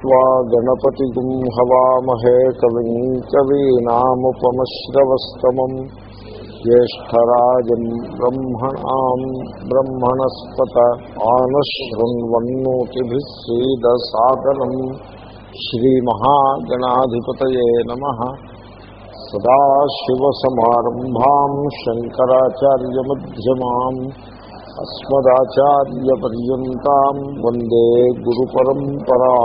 त्वा गणपतिगुं हवामहे कविम् कवीनामुपमश्रवस्तमम् ज्येष्ठराजम् ब्रह्मणाम् ब्रह्मणस्पत आनशृण्वन्नोतिभिः सीदसादनम् श्रीमहागणाधिपतये नमः सदाशिवसमारम्भाम् शङ्कराचार्यमध्यमाम् అస్మదాచార్యపర్యంతం వందే గురు పరంపరా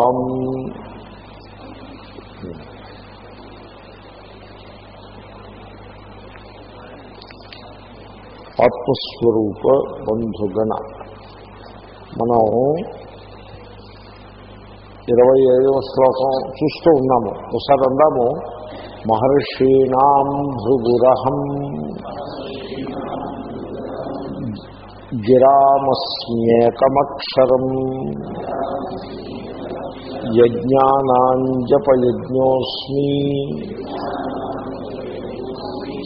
ఆత్మస్వరూప బంధుగణ. మనం ఇరవై ఐదవ శ్లోకం చూస్తూ ఉన్నాము. ఒకసారి అందాము. మహర్షీణం భృగురహం. గిరామస్మ్యేకమక్షరం యజ్ఞానాంజపయజ్ఞోస్మి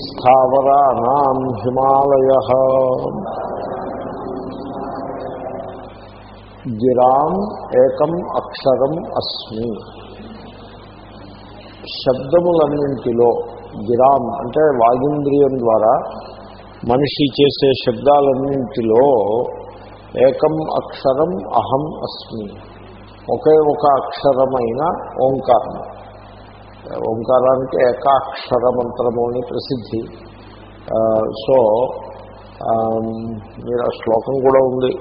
స్థావరాణం హిమాలయ గిరాం ఏకం అక్షరం అస్మి శబ్దములన్నింటిలో గిరాం అంటే వాగింద్రియం ద్వారా మనిషి చేసే శబ్దాలన్నింటిలో ఏకం అక్షరం అహం అస్మి. ఒకే ఒక అక్షరమైన ఓంకారం. ఓంకారానికి ఏకాక్షర మంత్రము అని ప్రసిద్ధి సో మీరు ఆ శ్లోకం కూడా ఉంది.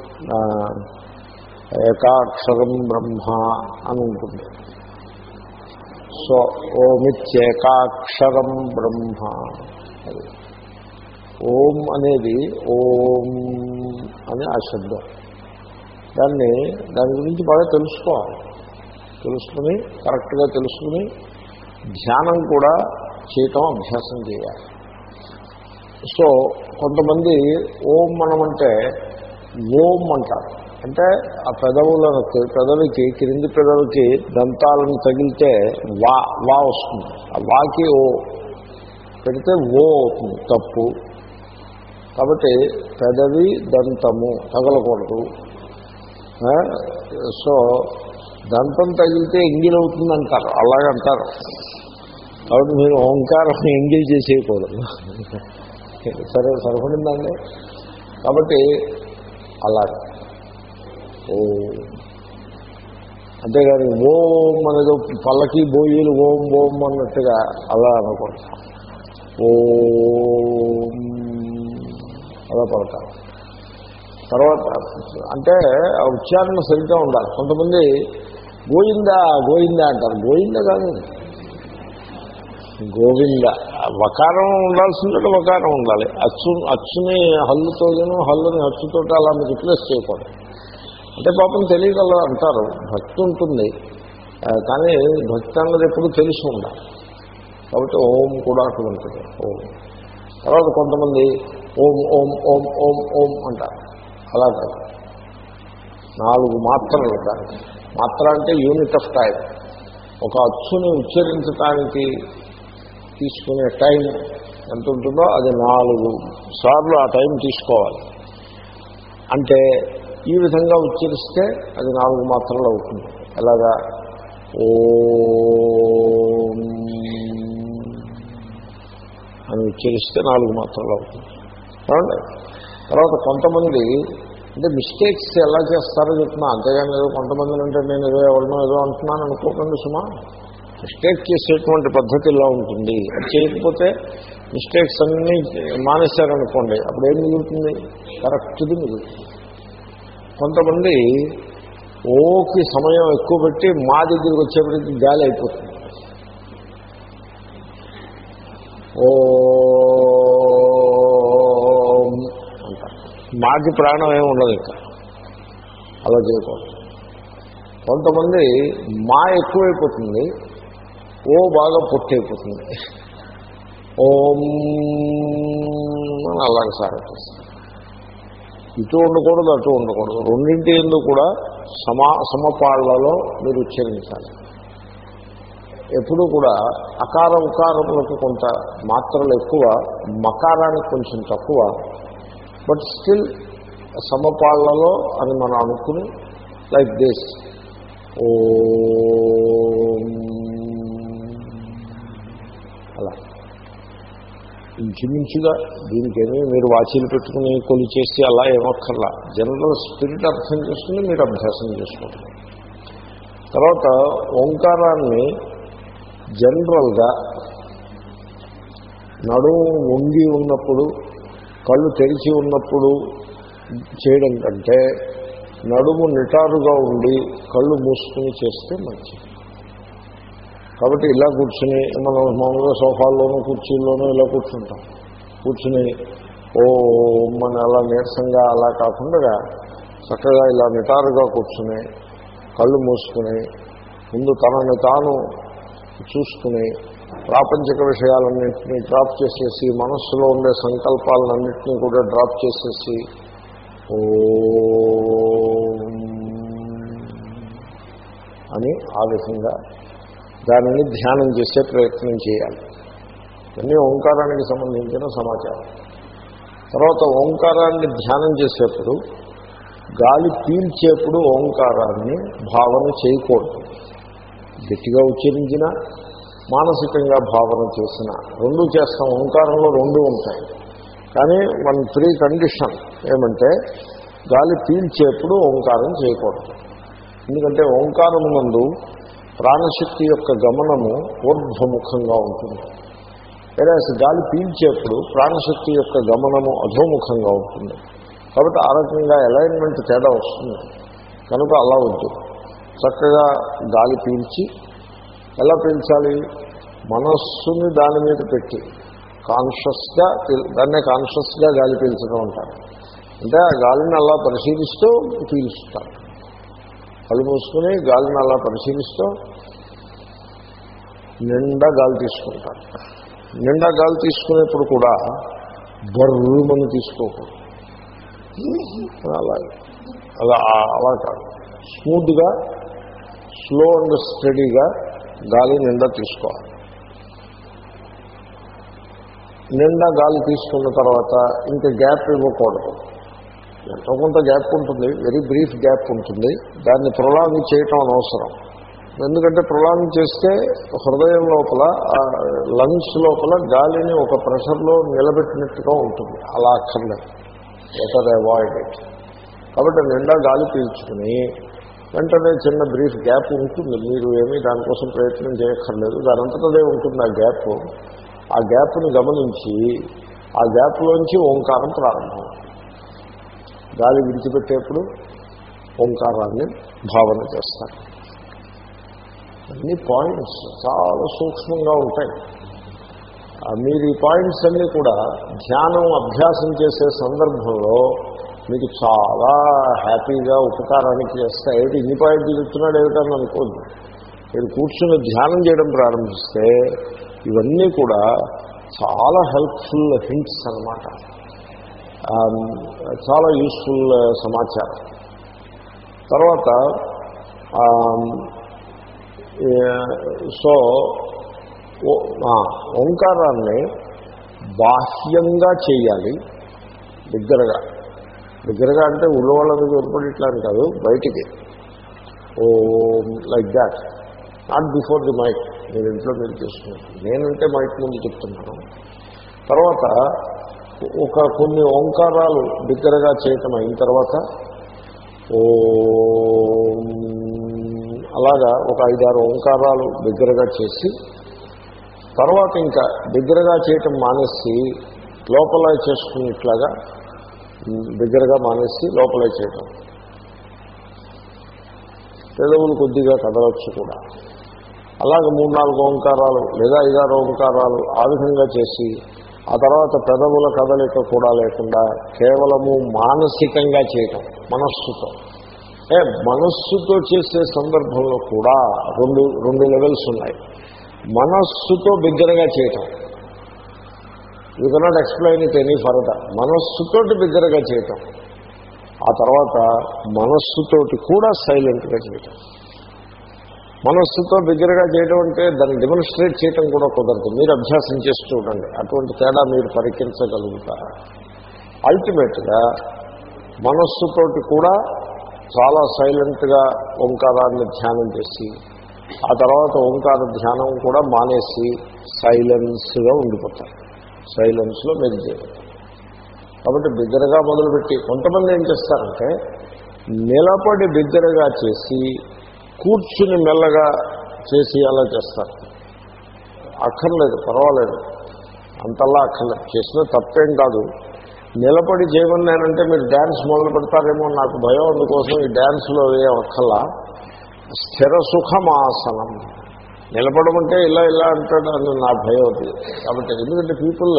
ఏకాక్షరం బ్రహ్మ అని ఉంటుంది. సో ఓమిత్యేకాక్షరం బ్రహ్మ. ఓం అనేది ఓం అని ఆ శబ్దం. దాన్ని దాని గురించి బాగా తెలుసుకోవాలి. తెలుసుకుని కరెక్ట్గా తెలుసుకుని ధ్యానం కూడా చేయటం అభ్యాసం చేయాలి. సో కొంతమంది ఓం మనమంటే ఓం అంటారు. అంటే ఆ పెదవులను పెదవికి క్రింది పెదవికి దంతాలను తగిలితే వా వా వస్తుంది. ఆ వాకి ఓ పెడితే ఓ అవుతుంది తప్పు. కాబట్టి పెదవి దంతము తగలకూడదు. సో దంతం తగిలితే ఎంగిల్ అవుతుంది అంటారు. అలాగంటారు కాబట్టి మీరు ఓంకారం ఎంగిల్ చేసేయకూడదు. సరే సరిపడిందండి? కాబట్టి అలా ఓ. అంతేగాని ఓం అనేది పల్లకి బోయిలు ఓం ఓం అన్నట్టుగా అలా అనకూడదు ఓం. అలా పడతారు తర్వాత అంటే ఆ ఉచ్చారణ సరిగ్గా ఉండాలి. కొంతమంది గోయిందా గోయిందా అంటారు. గోయింద కాదు. గోవింద. వకారం ఉండాల్సిందంటే వకారం ఉండాలి. అచ్చు అచ్చుని హల్లుతోను హల్లుని అచ్చుతో అలా మీరు రిప్లేస్ చేయకూడదు. అంటే పాపం తెలియగల అంటారు. భక్తి ఉంటుంది. కానీ భక్తి అన్నది ఎప్పుడు తెలిసి ఉండాలి. కాబట్టి ఓం కూడా అటువంటిది ఓం. తర్వాత కొంతమంది ఓం ఓం ఓం ఓం ఓం అంటారు. అలా కాదు. నాలుగు మాత్రలు కాదు. మాత్ర అంటే యూనిట్ ఆఫ్ టైం. ఒక అచ్చుని ఉచ్చరించడానికి తీసుకునే టైం ఎంత ఉంటుందో అది నాలుగు సార్లు ఆ టైం తీసుకోవాలి. అంటే ఈ విధంగా ఉచ్చరిస్తే అది నాలుగు మాత్రలు అవుతుంది. ఎలాగా? ఓ అని ఉచ్చరిస్తే నాలుగు మాత్రలు అవుతుంది. ఏమండి తర్వాత కొంతమంది అంటే మిస్టేక్స్ ఎలా చేస్తారో చెప్తున్నా అంతేగాని ఏదో కొంతమంది అంటే నేను ఏదో ఎవరినో ఏదో అంటున్నాను అనుకోకండి సుమా. మిస్టేక్ చేసేటువంటి పద్ధతి ఇలా ఉంటుంది. అది చేయకపోతే మిస్టేక్స్ అన్నీ మానేశారనుకోండి అప్పుడు ఏం మిగులుతుంది? కరెక్ట్ది మిగులుతుంది. కొంతమంది ఓకి సమయం ఎక్కువ పెట్టి మా దగ్గరికి వచ్చేప్పటికి గాలి అయిపోతుంది ఓ అంటారు మాకి ప్రాణం ఏమి ఉండదు ఇంకా. అలా చేయకూడదు. కొంతమంది మా ఎక్కువైపోతుంది ఓ బాగా పొట్టైపోతుంది. ఓం అని అలాగే సార్ ఇటు ఉండకూడదు అటు ఉండకూడదు. రెండింటి ఎందుకు కూడా సమా సమపాళ్ళలో మీరు ఉచ్చరించాలి. ఎప్పుడూ కూడా అకార ఉకారములకు కొంత మాత్రలు ఎక్కువ మకారానికి కొంచెం తక్కువ బట్ స్టిల్ సమపాళ్ళలో అని మనం అనుకుని లైక్ దిస్. ఓ. అలా. ఇంచుమించుగా దీనికేమీ మీరు వాచీలు పెట్టుకుని కొలు చేసి అలా ఏమక్కర్లా. జనరల్ స్పిరిట్ అర్థం చేసుకుని మీరు అభ్యాసం చేసుకుంటారు తర్వాత ఓంకారాన్ని జనరల్గా నడుము వంగి ఉన్నప్పుడు కళ్ళు తెరిచి ఉన్నప్పుడు చేయడం కంటే నడుము నిటారుగా ఉండి కళ్ళు మూసుకుని చేస్తే మంచిది. కాబట్టి ఇలా కూర్చుని మనం మామూలుగా సోఫాల్లోనూ కుర్చీల్లోనూ ఇలా కూర్చుంటాం. కూర్చుని ఓ మన అలా నీరసంగా అలా కాకుండా చక్కగా ఇలా నిటారుగా కూర్చుని కళ్ళు మూసుకుని ముందు తనని తాను చూసుకుని ప్రాపంచిక విషయాలన్నింటినీ డ్రాప్ చేసేసి మనస్సులో ఉండే సంకల్పాలన్నింటినీ కూడా డ్రాప్ చేసేసి ఓ అని ఆ విధంగా దానిని ధ్యానం చేసే ప్రయత్నం చేయాలి. ఇవన్నీ ఓంకారానికి సంబంధించిన సమాచారం. తర్వాత ఓంకారాన్ని ధ్యానం చేసేప్పుడు గాలి పీల్చేప్పుడు ఓంకారాన్ని భావన చేయకూడదు. గట్టిగా ఉచ్చరించినా మానసికంగా భావన చేసిన రెండు చేస్తాం ఓంకారంలో రెండు ఉంటాయి. కానీ వన్ ప్రీ కండిషన్ ఏమంటే గాలి పీల్చేప్పుడు ఓంకారం చేయకూడదు. ఎందుకంటే ఓంకారం నందు ప్రాణశక్తి యొక్క గమనము ఊర్ధ్వముఖంగా ఉంటుంది. వేరే గాలి పీల్చేప్పుడు ప్రాణశక్తి యొక్క గమనము అధోముఖంగా ఉంటుంది. కాబట్టి ఆ రకంగా అలైన్మెంట్ తేడా వస్తుంది. కనుక అలా వద్దు. చక్కగా గాలి పీల్చి ఎలా పెంచాలి? మనస్సుని దాని మీద పెట్టి. కాన్షియస్గా దాన్నే కాన్షియస్గా గాలి పీల్చడం ఉంటారు అంటే ఆ గాలిని అలా పరిశీలిస్తూ పీలుస్తారు కళ్ళు మూసుకుని గాలిని అలా పరిశీలిస్తూ నిండా గాలి తీసుకుంటారు నిండా గాలి తీసుకునేప్పుడు కూడా బర్రుమని తీసుకోకూడదు. అలా అలా అలా కాదు. స్మూత్గా స్లో అండ్ స్టడీగా గాలి నిండా తీసుకోవాలి. నిండా గాలి తీసుకున్న తర్వాత ఇంకా గ్యాప్ ఇవ్వకూడదు. ఎంతో కొంత గ్యాప్ ఉంటుంది వెరీ బ్రీఫ్ గ్యాప్ ఉంటుంది. దాన్ని ప్రొలాంగ్ చేయటం అనవసరం. ఎందుకంటే ప్రొలాంగ్ చేస్తే హృదయం లోపల లంగ్స్ లోపల గాలిని ఒక ప్రెషర్లో నిలబెట్టినట్టుగా ఉంటుంది. అలా అక్కర్లేదు. బెటర్ అవాయిడ్ ఇట్ కాబట్టి నిండా గాలి పీల్చుకుని వెంటనే చిన్న బ్రీఫ్ గ్యాప్ ఉంటుంది. మీరు ఏమీ దానికోసం ప్రయత్నం చేయక్కర్లేదు. దానంతటదే ఉంటుంది ఆ గ్యాప్. ఆ గ్యాప్ని గమనించి ఆ గ్యాప్లోంచి ఓంకారం ప్రారంభం. గాలి విడిచిపెట్టేప్పుడు ఓంకారాన్ని భావన చేస్తారు. అన్ని పాయింట్స్ చాలా సూక్ష్మంగా ఉంటాయి. మీరు ఈ పాయింట్స్ అన్నీ కూడా ధ్యానం అభ్యాసం చేసే సందర్భంలో మీకు చాలా హ్యాపీగా ఉపకారానికి చేస్తాయి ఏమిటి? ఇన్ని పాయింట్లు చెప్తున్నాడు ఏమిటని అనుకోద్దు. మీరు కూర్చుని ధ్యానం చేయడం ప్రారంభిస్తే ఇవన్నీ కూడా చాలా హెల్ప్ఫుల్ హింట్స్ అనమాట చాలా యూస్ఫుల్ సమాచారం. తర్వాత సో ఓంకారాన్ని బాహ్యంగా చేయాలి దగ్గరగా. దగ్గరగా అంటే ఊళ్ళో వాళ్ళ మీద ఇట్లా అని కాదు బయటికి. ఓ like that not before the mike మీరు ఇంట్లో మీరు చేసుకున్నారు నేనంటే మైక్ ముందు చెప్తున్నాను. తర్వాత ఒక కొన్ని ఓంకారాలు దగ్గరగా చేయటం అయిన తర్వాత ఓ అలాగా ఒక ఐదారు ఓంకారాలు దగ్గరగా చేసి తర్వాత ఇంకా దగ్గరగా చేయటం మానేసి లోపల చేసుకునేట్లాగా దగ్గరగా మానేసి లోపలే చేయటం. పెదవులు కొద్దిగా కదలొచ్చు కూడా. అలాగే మూడు నాలుగు ఓంకారాలు లేదా ఐదారు ఓంకారాలు ఆ విధంగా చేసి ఆ తర్వాత పెదవుల కదలిక కూడా లేకుండా కేవలము మానసికంగా చేయటం మనస్సుతో. ఏ మనస్సుతో చేసే సందర్భంలో కూడా రెండు రెండు లెవెల్స్ ఉన్నాయి. మనస్సుతో బిగ్గరగా చేయటం. You cannot explain it any further మనస్సుతోటి బిగ్గరగా చేయటం. ఆ తర్వాత మనస్సుతోటి కూడా సైలెంట్గా చేయటం. మనస్సుతో బిగ్గరగా చేయడం అంటే దాన్ని డెమోన్స్ట్రేట్ చేయటం కూడా కుదరదు. మీరు అభ్యాసం చేసి చూడండి. అటువంటి తేడా మీరు పరికించగలుగుతారా? అల్టిమేట్గా మనస్సుతోటి కూడా చాలా సైలెంట్గా ఓంకారాన్ని ధ్యానం చేసి ఆ తర్వాత ఓంకార ధ్యానం కూడా మానేసి సైలెన్స్గా ఉండిపోతారు. సైలెన్స్లో మెడిటేట్ కాబట్టి బిగ్గరగా మొదలుపెట్టి కొంతమంది ఏం చేస్తారంటే నిలబడి బిగ్గరగా చేసి కూర్చుని మెల్లగా చేసి అలా చేస్తారు. అక్కర్లేదు పర్వాలేదు. అంతలా అక్కర్లేదు. చేసిన తప్పేం కాదు. నిలబడి చేయమన్నానంటే మీరు డ్యాన్స్ మొదలు పెడతారేమో నాకు భయం. అందుకోసం ఈ డ్యాన్స్లో ఏ ఒక్కలా స్థిర సుఖమాసనం నిలబడమంటే ఇలా ఇలా అంటాడు అని నా భయం అవుతుంది కాబట్టి ఎందుకంటే people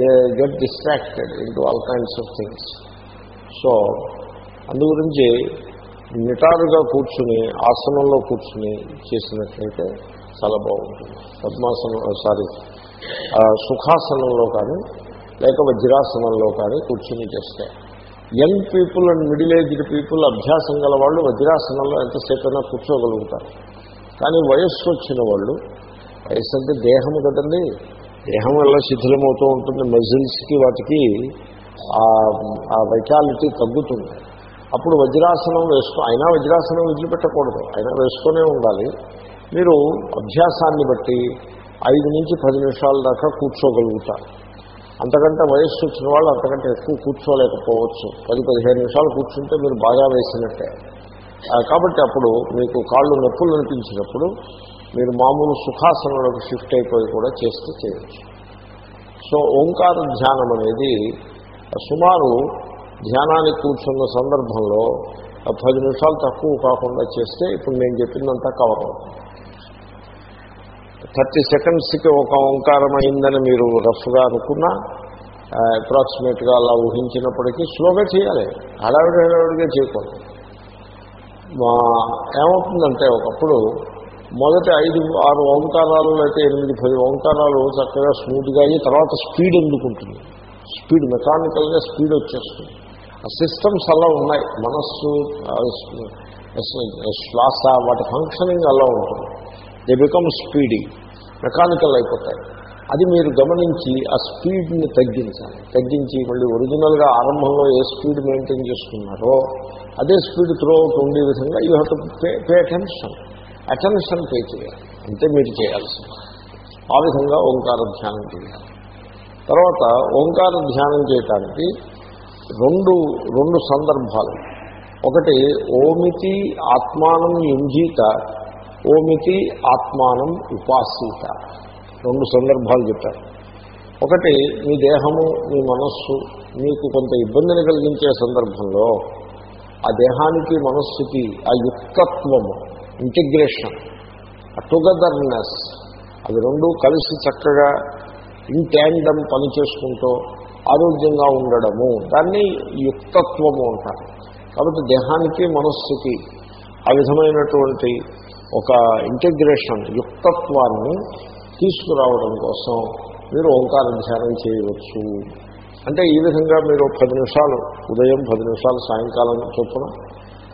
they get distracted into all kinds of things. So అందు గురించి నిటారుగా కూర్చుని ఆసనంలో కూర్చుని చేసినట్లయితే చాలా బాగుంటుంది. పద్మాసనం సారీ సుఖాసనంలో కానీ లేక వజ్రాసనంలో కానీ కూర్చుని చేస్తే. Young people and middle aged people అభ్యాసం గల వాళ్ళు వజ్రాసనంలో ఎంతసేపైనా కూర్చోగలుగుతారు. కానీ వయస్సు వచ్చిన వాళ్ళు వయస్సు అంటే దేహం కదండి. దేహం వల్ల శిథిలమవుతూ ఉంటుంది. మజిల్స్కి వాటికి ఆ వైటాలిటీ తగ్గుతుంది. అప్పుడు వజ్రాసనం వేసుకో అయినా వజ్రాసనం వదిలిపెట్టకూడదు అయినా వేసుకునే ఉండాలి. మీరు అభ్యాసాన్ని బట్టి ఐదు నుంచి పది నిమిషాల దాకా కూర్చోగలుగుతారు. అంతకంటే వయస్సు వచ్చిన వాళ్ళు అంతకంటే ఎక్కువ కూర్చోలేకపోవచ్చు. పది పదిహేను నిమిషాలు కూర్చుంటే మీరు బాగా వేసినట్టే. కాబట్టి అప్పుడు మీకు కాళ్ళు నొప్పులు అనిపించినప్పుడు మీరు మామూలు సుఖాసనంలోకి షిఫ్ట్ అయిపోయి కూడా చేస్తే చేయొచ్చు. సో ఓంకార ధ్యానం అనేది సుమారు ధ్యానానికి కూర్చున్న సందర్భంలో పది నిమిషాలు తక్కువ కాకుండా చేస్తే ఇప్పుడు నేను చెప్పిందంతా కవర్ అవుతుంది. థర్టీ సెకండ్స్కి ఒక ఓంకారం అయిందని మీరు రఫ్గా అనుకున్నా అప్రాక్సిమేట్గా అలా ఊహించినప్పటికీ స్లోగా చేయాలి. హడావిడి హడావిడిగా చేయకూడదు. మా ఏమవుతుందంటే ఒకప్పుడు మొదటి ఐదు ఆరు ఓంకారాలు అయితే ఎనిమిది పది ఓంకారాలు చక్కగా స్మూత్గా అయ్యి తర్వాత స్పీడ్ ఎందుకుంటుంది స్పీడ్ మెకానికల్గా స్పీడ్ వచ్చేస్తుంది. ఆ సిస్టమ్స్ అలా ఉన్నాయి. మనస్సు శ్వాస వాటి ఫంక్షనింగ్ అలా ఉంటుంది. దే బికమ్ స్పీడీ మెకానికల్ అయిపోతాయి. అది మీరు గమనించి ఆ స్పీడ్ని తగ్గించాలి. తగ్గించి మళ్ళీ ఒరిజినల్గా ఆరంభంలో ఏ స్పీడ్ మెయింటైన్ చేస్తున్నారో అదే స్పీడ్ త్రో అవుట్ ఉండే విధంగా you have to pay pay attention. Attention pay చేయాలి. అంతే మీరు చేయాల్సింది ఆ విధంగా ఓంకార ధ్యానం చేయాలి. తర్వాత ఓంకార ధ్యానం చేయటానికి రెండు రెండు సందర్భాలు. ఒకటి ఓమితి ఆత్మానం యుంజీత ఓమితి ఆత్మానం ఉపాసీత. రెండు సందర్భాలు చెప్పారు. ఒకటి మీ దేహము మీ మనస్సు మీకు కొంత ఇబ్బందిని కలిగించే సందర్భంలో ఆ దేహానికి మనస్సుకి ఆ యుక్తత్వము ఇంటిగ్రేషన్ ఆ టుగెదర్నెస్ అవి రెండు కలిసి చక్కగా ఇంటాండం పని చేసుకుంటూ ఆరోగ్యంగా ఉండడము. దాన్ని యుక్తత్వము అంటారు. కాబట్టి దేహానికి మనస్సుకి ఆ విధమైనటువంటి ఒక ఇంటిగ్రేషన్ యుక్తత్వాన్ని తీసుకురావడం కోసం మీరు ఓంకార ధ్యానం చేయవచ్చు. అంటే ఈ విధంగా మీరు పది నిమిషాలు ఉదయం పది నిమిషాలు సాయంకాలం చొప్పున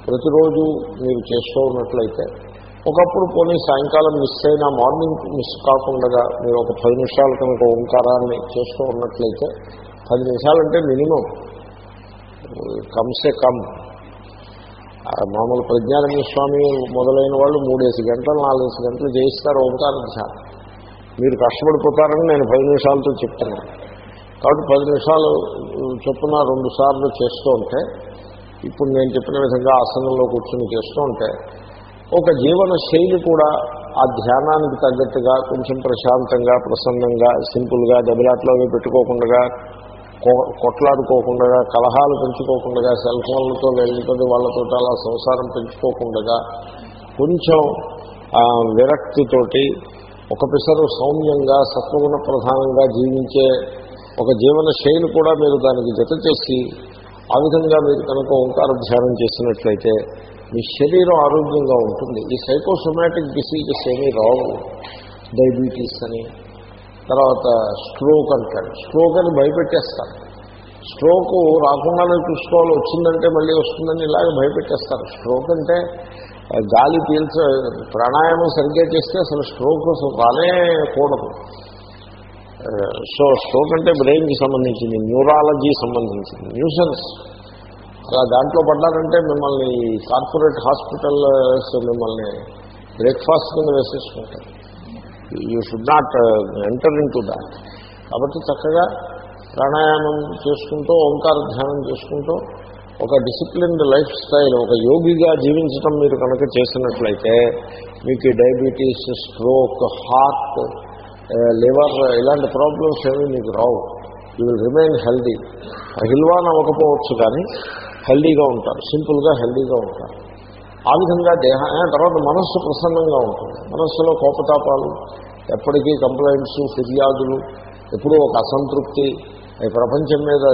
ప్రతిరోజు మీరు చేస్తూ ఉన్నట్లయితే ఒకప్పుడు పోనీ సాయంకాలం మిస్ అయినా మార్నింగ్ మిస్ కాకుండా మీరు ఒక పది నిమిషాలు కనుక ఓంకారాన్ని చేస్తూ ఉన్నట్లయితే పది నిమిషాలంటే మినిమం కమ్సే కమ్. మామూలు ప్రజ్ఞానంద స్వామి మొదలైన వాళ్ళు మూడేసి గంటలు నాలుగేసి గంటలు చేయిస్తారు ఓంకార ధ్యానం మీరు కష్టపడిపోతారని నేను పది నిమిషాలతో చెప్తున్నాను. కాబట్టి పది నిమిషాలు చొప్పున రెండు సార్లు చేస్తూ ఉంటే ఇప్పుడు నేను చెప్పిన విధంగా ఆసనంలో కూర్చొని చేస్తూ ఉంటే ఒక జీవన శైలి కూడా ఆ ధ్యానానికి తగ్గట్టుగా కొంచెం ప్రశాంతంగా ప్రసన్నంగా సింపుల్గా దెబ్బలాట్లో పెట్టుకోకుండా కొట్లాడుకోకుండా కలహాలు పెంచుకోకుండా సెల్ ఫోన్లతో వెళ్ళితో వాళ్ళతో అలా సంసారం పెంచుకోకుండా కొంచెం విరక్తితోటి ఒక పిసరు సౌమ్యంగా సత్వగుణ ప్రధానంగా జీవించే ఒక జీవన శైలి కూడా మీరు దానికి జత చేసి ఆ విధంగా మీరు కనుక ఓంకార ధ్యానం చేసినట్లయితే మీ శరీరం ఆరోగ్యంగా ఉంటుంది. ఈ సైకోసోమాటిక్ డిసీజెస్ ఏమీ రావు. డయాబెటీస్ అని తర్వాత స్ట్రోక్ అంటాడు స్ట్రోక్ అని భయపెట్టేస్తారు. స్ట్రోక్ రాకుండానే చూసుకోవాలి వచ్చిందంటే మళ్ళీ వస్తుందని ఇలాగ భయపెట్టేస్తారు. స్ట్రోక్ అంటే గాలి పీల్చ ప్రాణాయామం సరిగ్గా చేస్తే అసలు స్ట్రోక్ రానే కూడదు. సో స్ట్రోక్ అంటే బ్రెయిన్కి సంబంధించింది న్యూరాలజీ సంబంధించింది న్యూసెన్స్. అలా దాంట్లో పడ్డారంటే మిమ్మల్ని కార్పొరేట్ హాస్పిటల్స్ మిమ్మల్ని బ్రేక్ఫాస్ట్ కింద వేసేసుకుంటారు. You should not uh, enter in to that. కాబట్టి చక్కగా ప్రాణాయామం చేసుకుంటూ ఓంకార ధ్యానం చేసుకుంటూ ఒక డిసిప్లిన్డ్ లైఫ్ స్టైల్ ఒక యోగిగా జీవించడం మీరు కనుక చేసినట్లయితే మీకు డయాబెటీస్ స్ట్రోక్ హార్ట్ లివర్ ఇలాంటి ప్రాబ్లమ్స్ ఏమీ మీకు రావు. యూ విల్ రిమైన్ హెల్దీ హిల్వాన్ అవ్వకపోవచ్చు కానీ హెల్దీగా ఉంటారు. సింపుల్గా హెల్దీగా ఉంటారు. ఆ విధంగా దేహ తర్వాత మనస్సు ప్రసన్నంగా ఉంటుంది. మనస్సులో కోపతాపాలు ఎప్పటికీ కంప్లైంట్స్ ఫిర్యాదులు ఎప్పుడూ ఒక అసంతృప్తి ప్రపంచం మీద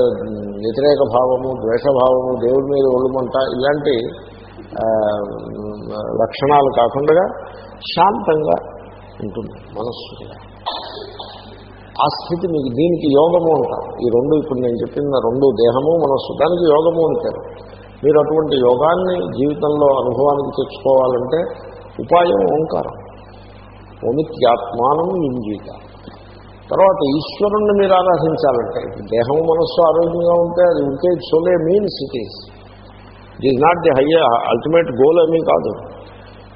వ్యతిరేక భావము ద్వేషభావము దేవుడి మీద ఒళ్ళుమంట ఇలాంటి లక్షణాలు కాకుండా శాంతంగా ఉంటుంది మనస్సు ఆ స్థితి మీకు దీనికి యోగము అంటారు. ఈ రెండు ఇప్పుడు నేను చెప్పిన రెండు దేహము మనస్సు దానికి యోగము అంటారు. మీరు అటువంటి యోగాన్ని జీవితంలో అనుభవానికి తెచ్చుకోవాలంటే ఉపాయం ఓంకారం. ఓమిత్యాత్మానం ఇంజీత. తర్వాత ఈశ్వరుణ్ణి మీరు ఆరాధించాలంటే దేహము మనస్సు ఆరోగ్యంగా ఉంటే అది ఉంటే solely means it is it is not the high ultimate goal ఏమీ కాదు.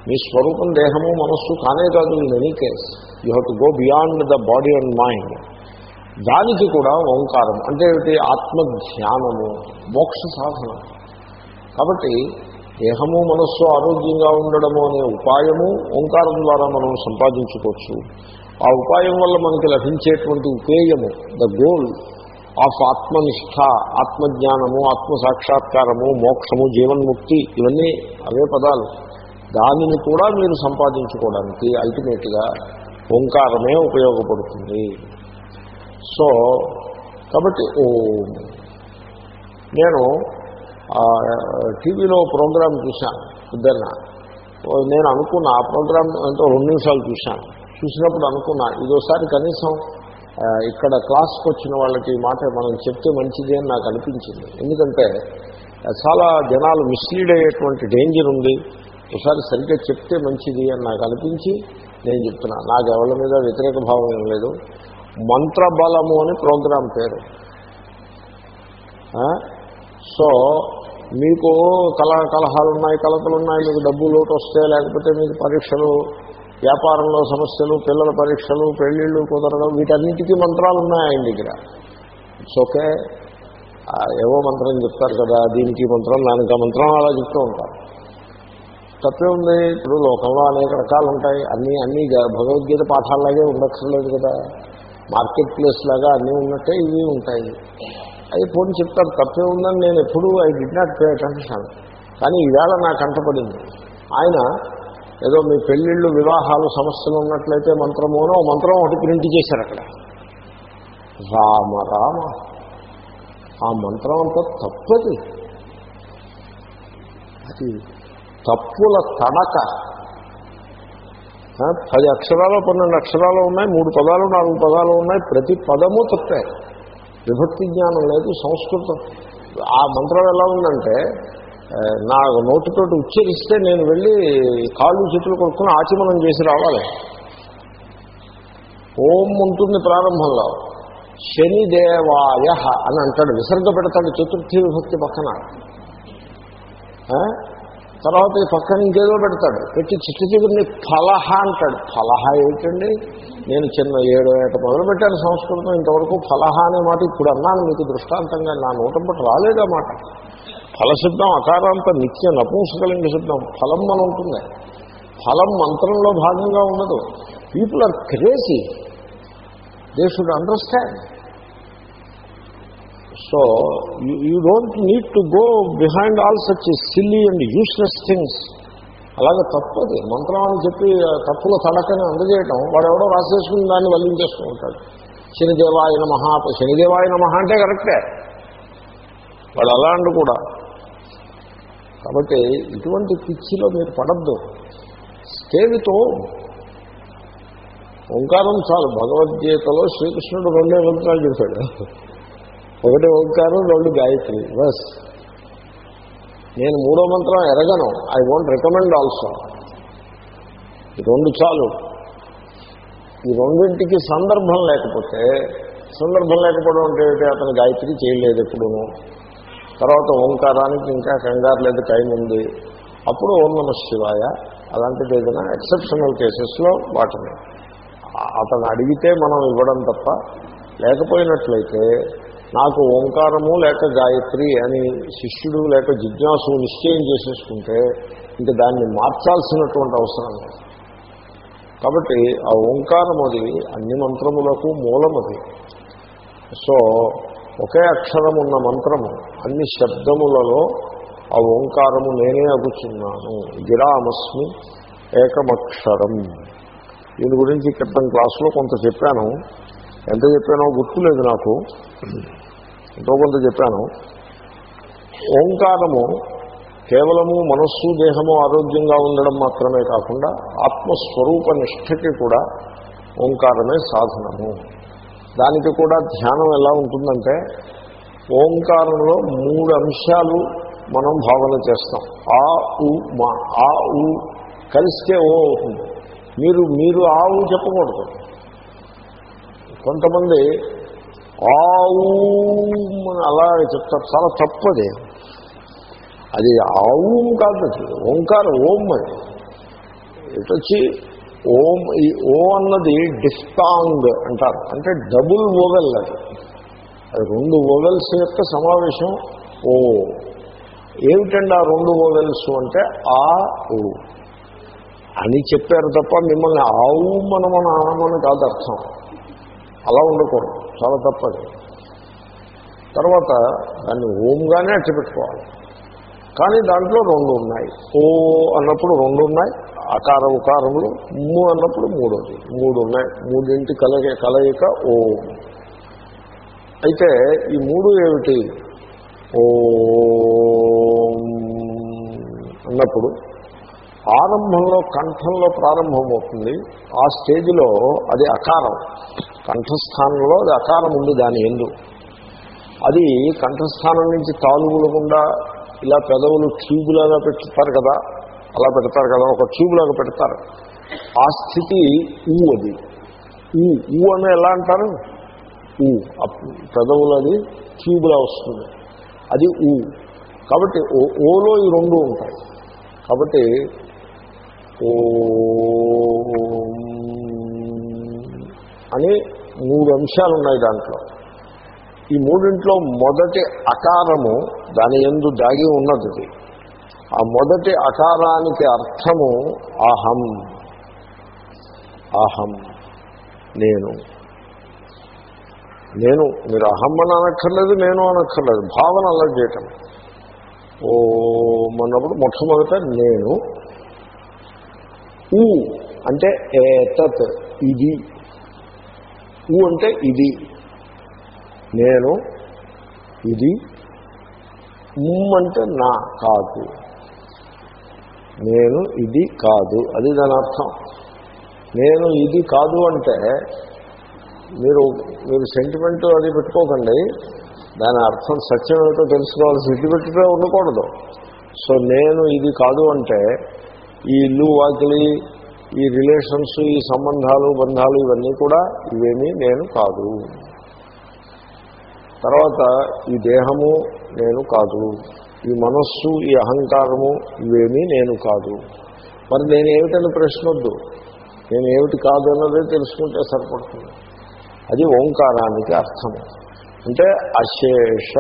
మీ స్వరూపం దేహము మనస్సు కానే కాదు in any case you have to go beyond the body and mind దానికి కూడా ఓంకారం. అంటే ఏమిటి? ఆత్మధ్యానము మోక్ష సాధన. కాబట్టి దేహము మనస్సు ఆరోగ్యంగా ఉండడము అనే ఉపాయము ఓంకారం ద్వారా మనం సంపాదించుకోవచ్చు. ఆ ఉపాయం వల్ల మనకి లభించేటువంటి ఉపేయము ద గోల్ ఆఫ్ ఆత్మనిష్ట ఆత్మజ్ఞానము ఆత్మ సాక్షాత్కారము మోక్షము జీవన్ముక్తి ఇవన్నీ అవే పదాలు. దానిని కూడా మీరు సంపాదించుకోవడానికి అల్టిమేట్గా ఓంకారమే ఉపయోగపడుతుంది. సో కాబట్టి ఓ. నేను టీవీలో ప్రోగ్రాం చూశాను పొద్దున్న నేను అనుకున్న ఆ ప్రోగ్రాం అంటే రెండు నిమిషాలు చూశాను. చూసినప్పుడు అనుకున్నా ఇదోసారి కనీసం ఇక్కడ క్లాస్కి వచ్చిన వాళ్ళకి మాట మనం చెప్తే మంచిది అని నాకు అనిపించింది. ఎందుకంటే చాలా జనాలు మిస్లీడ్ అయ్యేటువంటి డేంజర్ ఉంది. ఒకసారి సరిగ్గా చెప్తే మంచిది అని నాకు అనిపించి నేను చెప్తున్నా. నాకు ఎవరి మీద వ్యతిరేక భావం ఏం లేదు. మంత్రబలము అని ప్రోగ్రాం పేరు. సో మీకు కల కలహాలు ఉన్నాయి కలతలు ఉన్నాయి మీకు డబ్బు లోటు వస్తే లేకపోతే మీకు పరీక్షలు వ్యాపారంలో సమస్యలు పిల్లల పరీక్షలు పెళ్ళిళ్ళు కుదరడం వీటన్నిటికీ మంత్రాలు ఉన్నాయి ఆయన దగ్గర. ఇట్స్ ఓకే ఏవో మంత్రం చెప్తారు కదా దీనికి మంత్రం దానికి మంత్రం అలా చెప్తూ ఉంటారు. తప్పే ఉంది. ఇప్పుడు లోకంలో అనేక రకాలు ఉంటాయి అన్నీ అన్నీ భగవద్గీత పాఠాలాగే ఉండక్కర్లేదు కదా. మార్కెట్ ప్లేస్ లాగా అన్నీ ఉన్నట్టే ఇవి ఉంటాయి. అది పోనీ చెప్తారు తప్పే ఉందని నేను ఎప్పుడూ I did not pay attention. కానీ ఈవేళ నాకు కంటపడింది ఆయన ఏదో మీ పెళ్ళిళ్ళు వివాహాలు సమస్యలు ఉన్నట్లయితే మంత్రమోనో మంత్రం ఒకటి ప్రింట్ చేశారు అక్కడ. రామ రామ. ఆ మంత్రం అంతా తప్పది. అది తప్పుల తడక. పది అక్షరాలు పన్నెండు అక్షరాలు ఉన్నాయి మూడు పదాలు నాలుగు పదాలు ఉన్నాయి ప్రతి పదము తప్పే. విభక్తి జ్ఞానం లేదు సంస్కృతం. ఆ మంత్రం ఎలా ఉందంటే నా నోటితోటి ఉచ్చరిస్తే నేను వెళ్ళి కాళ్ళు చెట్లు కొనుక్కుని ఆచమనం చేసి రావాలి. ఓం ఉంటుంది ప్రారంభంలో. శనిదేవాయ అని అంటాడు విసర్గ పెడతాడు చతుర్థి విభక్తి పక్కన. తర్వాత ఈ పక్కన ఇంకేదో పెడతాడు. పెట్టి చిట్టు చిగురిని ఫలహ అంటాడు. ఫలహ ఏమిటండి నేను చిన్న ఏడో ఏట మొదలుపెట్టాను సంస్కృతం ఇంతవరకు ఫలహ అనే మాట ఇప్పుడు అన్నాను. మీకు దృష్టాంతంగా నా నూటంపటి రాలేదా మాట. ఫలశబ్దం అకారాంత నిత్య నపుంసకలింగ శబ్దం. ఫలం అని ఉంటుంది. ఫలం మంత్రంలో భాగంగా ఉండదు. People are crazy they should understand so you don't need to go behind all such silly and useless things అలాగే తప్పది. మంత్రం అని చెప్పి తప్పుల తడకని అందజేయటం వాడు ఎవడో రాసేసుకుని దాన్ని వల్లించేస్తూ ఉంటాడు. శనిదేవాయ మహా శనిదేవాయన మహా అంటే కరెక్టే. వాడు అలా అండు కూడా. కాబట్టి ఇటువంటి పిచ్చిలో మీరు పడద్దు. స్టేవితో ఓంకారం చాలు. భగవద్గీతలో శ్రీకృష్ణుడు రెండే మంత్రాలు చెప్పాడు. ఒకటి ఓంకారం రెండు గాయత్రి. బస్. నేను మూడో మంత్రం ఎరగను. ఐ వోంట్ రికమెండ్ ఆల్సో ఈ రెండు చాలు. ఈ రెండింటికి సందర్భం లేకపోతే సందర్భం లేకపోవడం అంటే అతను గాయత్రి చేయలేదు ఎప్పుడూ తర్వాత ఓంకారానికి ఇంకా కంగారు లేదు టైం ఉంది. అప్పుడు ఓం నమ శివాయ. అలాంటిది ఏదైనా ఎక్సెప్షనల్ కేసెస్లో వాటిని. అతను అడిగితే మనం ఇవ్వడం తప్ప లేకపోయినట్లయితే నాకు ఓంకారము లేక గాయత్రి అని శిష్యుడు లేక జిజ్ఞాసు నిశ్చయం చేసేసుకుంటే ఇంకా దాన్ని మార్చాల్సినటువంటి అవసరం లేదు. కాబట్టి ఆ ఓంకారం అది అన్ని మంత్రములకు మూలం అది. సో ఒకే అక్షరం ఉన్న మంత్రము అన్ని శబ్దములలో ఆ ఓంకారము నేనే అగుచున్నాను. గిరామస్మి ఏకమక్షరం. దీని గురించి క్రితం క్లాసులో కొంత చెప్పాను. ఎంత చెప్పానో గుర్తులేదు నాకు. ఎంతో కొంత చెప్పాను. ఓంకారము కేవలము మనస్సు దేహము ఆరోగ్యంగా ఉండడం మాత్రమే కాకుండా ఆత్మస్వరూప నిష్ఠకి కూడా ఓంకారమే సాధనము. దానికి కూడా ధ్యానం ఎలా ఉంటుందంటే ఓంకారంలో మూడు అంశాలు మనం భావన చేస్తాం. ఆ ఉ మా ఆ ఉ కలిస్తే ఓ అవుతుంది. మీరు మీరు ఆ ఊ చెప్పకూడదు. కొంతమంది ఆవు అని అలా చెప్తారు. చాలా తప్పది. అది ఆవు కాదు ఓంకారం ఓం అది. ఇటొచ్చి ఓం ఈ ఓ అన్నది డిస్టాంగ్ అంటారు. అంటే డబుల్ ఓవెల్ అది. అది రెండు ఓవెల్స్ యొక్క సమావేశం ఓ. ఏమిటండి ఆ రెండు ఓవెల్స్ అంటే ఆ ఓ అని చెప్పారు తప్ప మిమ్మల్ని ఆవు మనమని అనమని కాదు అర్థం. అలా ఉండకూడదు. చాలా తప్పది. తర్వాత దాన్ని ఓంగానే అట్టపెట్టుకోవాలి. కానీ దాంట్లో రెండు ఉన్నాయి. ఓ అన్నప్పుడు రెండు ఉన్నాయి. అకార ఉకారములు మూ అన్నప్పుడు మూడోది. మూడు ఉన్నాయి. మూడింటి కలయిక కలయిక ఓ. అయితే ఈ మూడు ఏమిటి? ఓ అన్నప్పుడు ఆరంభంలో కంఠంలో ప్రారంభమవుతుంది. ఆ స్టేజ్లో అది అకారం. కంఠస్థానంలో అది అకారం ఉంది దాని ఎందు. అది కంఠస్థానం నుంచి తాలుగులు గుండా ఇలా పెదవులు ట్యూబులాగా పెడతారు కదా అలా పెడతారు కదా ఒక ట్యూబ్లాగా పెడతారు. ఆ స్థితి ఊ అది. ఊ ఊ అని ఎలా అంటారు? ఊ. పెదవులది అది ట్యూబ్లా వస్తుంది. అది ఊ. కాబట్టి ఓలో ఈ రెండు ఉంటాయి. కాబట్టి ఓ అని మూడు అంశాలు ఉన్నాయి దాంట్లో. ఈ మూడింట్లో మొదటి అకారము దాని ఎందు దాగి ఉన్నది ఆ మొదటి అకారానికి అర్థము అహం. అహం. నేను. నేను మీరు అహం అని అనక్కర్లేదు నేను అనక్కర్లేదు. భావన అలా చేయటం. ఓ అన్నప్పుడు మొట్టమొదట నేను. ఊ అంటే ఏతత్ ఇది. ఊ అంటే ఇది. నేను ఇది. ఉమ్ అంటే నా కాదు. నేను ఇది కాదు. అది దాని అర్థం. నేను ఇది కాదు అంటే మీరు మీరు సెంటిమెంట్ అది పెట్టుకోకండి. దాని అర్థం సత్యం ఏమిటో తెలుసుకోవాల్సి ఇది ఉండకూడదు. సో నేను ఇది కాదు అంటే ఈ ఇల్లు వాకిలి ఈ రిలేషన్స్ ఈ సంబంధాలు బంధాలు ఇవన్నీ కూడా ఇవేమీ నేను కాదు. తర్వాత ఈ దేహము నేను కాదు. ఈ మనస్సు ఈ అహంకారము ఇవేమీ నేను కాదు. మరి నేనేమిటని ప్రశ్నొద్దు. నేను కాదు అన్నదే తెలుసుకుంటే సరిపడుతుంది. అది ఓంకారానికి అర్థము అంటే అశేష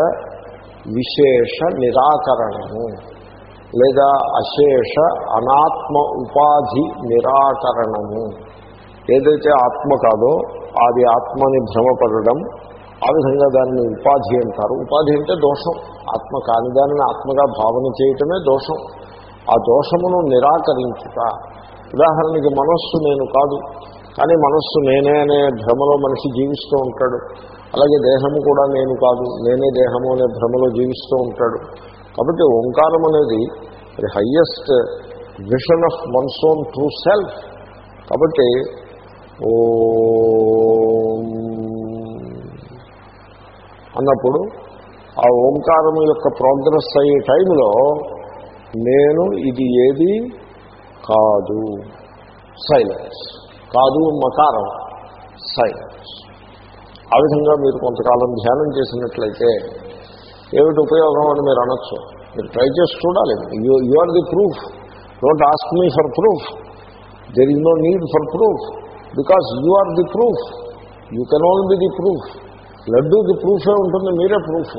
విశేష నిరాకరణము. లేదా అశేష అనాత్మ ఉపాధి నిరాకరణము. ఏదైతే ఆత్మ కాదో అది ఆత్మని భ్రమపడడం ఆ విధంగా దాన్ని ఉపాధి అంటారు. ఉపాధి అంటే దోషం. ఆత్మ కాని దానిని ఆత్మగా భావన చేయటమే దోషం. ఆ దోషమును నిరాకరించుట. ఉదాహరణకి మనస్సు నేను కాదు కానీ మనస్సు నేనే అనే భ్రమలో మనిషి జీవిస్తూ ఉంటాడు. అలాగే దేహము కూడా నేను కాదు నేనే దేహము అనే భ్రమలో జీవిస్తూ ఉంటాడు. కాబట్టి ఓంకారం అనేది అది highest vision of one's own true self కాబట్టి ఓ అన్నప్పుడు ఆ ఓంకారం యొక్క ప్రోగ్రెస్ అయ్యే టైంలో నేను ఇది ఏది? కాదు. సైలెన్స్ కాదు మకారం. సైలెన్స్ ఆ విధంగా మీరు కొంతకాలం ధ్యానం చేసినట్లయితే ఏమిటి ఉపయోగం అని మీరు అనొచ్చు. మీరు ట్రై చేసి చూడాలి. You you are the proof don't ask me for proof there is no need for proof because you are the proof you can own be the proof లడ్డూకి ప్రూఫే ఉంటుంది మీరే ప్రూఫ్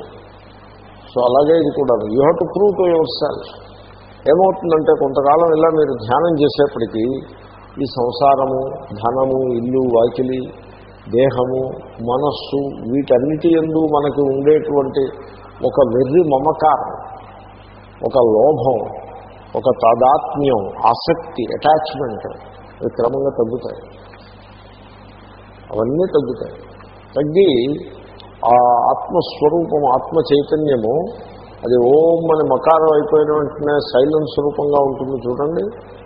సో అలాగే ఇది కూడా. You have to prove to yourself ఏమవుతుందంటే కొంతకాలం ఇలా మీరు ధ్యానం చేసేప్పటికీ ఈ సంసారము ధనము ఇల్లు వాకిలి దేహము మనస్సు వీటన్నిటి ఎందు మనకి ఉండేటువంటి ఒక వెర్రి మమకారం ఒక లోభం ఒక తాదాత్మ్యం ఆసక్తి అటాచ్మెంట్ అవి క్రమంగా తగ్గుతాయి. అవన్నీ తగ్గుతాయి. తగ్గి ఆ ఆత్మస్వరూపం ఆత్మ చైతన్యము అది ఓం అని మకారం అయిపోయిన వెంటనే సైలెన్స్ రూపంగా ఉంటుంది చూడండి.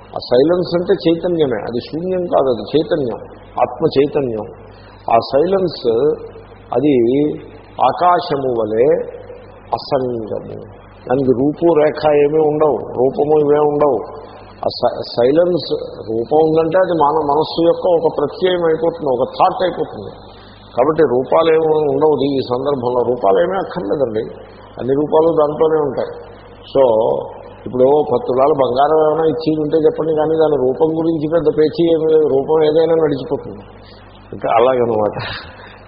ఆ సైలెన్స్ అంటే చైతన్యమే. అది శూన్యం కాదు అది చైతన్యం ఆత్మ చైతన్యం. ఆ సైలెన్స్ అది ఆకాశము వలె అసంగము. దానికి రూపు రేఖ ఏమీ ఉండవు. రూపము ఇవే ఉండవు. ఆ సైలెన్స్ రూపం ఉందంటే అది మన మనస్సు యొక్క ఒక ప్రత్యయం అయిపోతుంది ఒక థాట్ అయిపోతుంది. కాబట్టి రూపాలు ఏమో ఉండవు. ఈ సందర్భంలో రూపాలు ఏమీ అక్కర్లేదండి. అన్ని రూపాలు దాంట్లోనే ఉంటాయి. సో ఇప్పుడు పత్తులాలు బంగారం ఏమైనా ఇచ్చి ఉంటే చెప్పండి కానీ దాని రూపం గురించి పెద్ద పేచీ ఏమీ లేదు. రూపం ఏదైనా నడిచిపోతుంది. ఇంకా అలాగనమాట.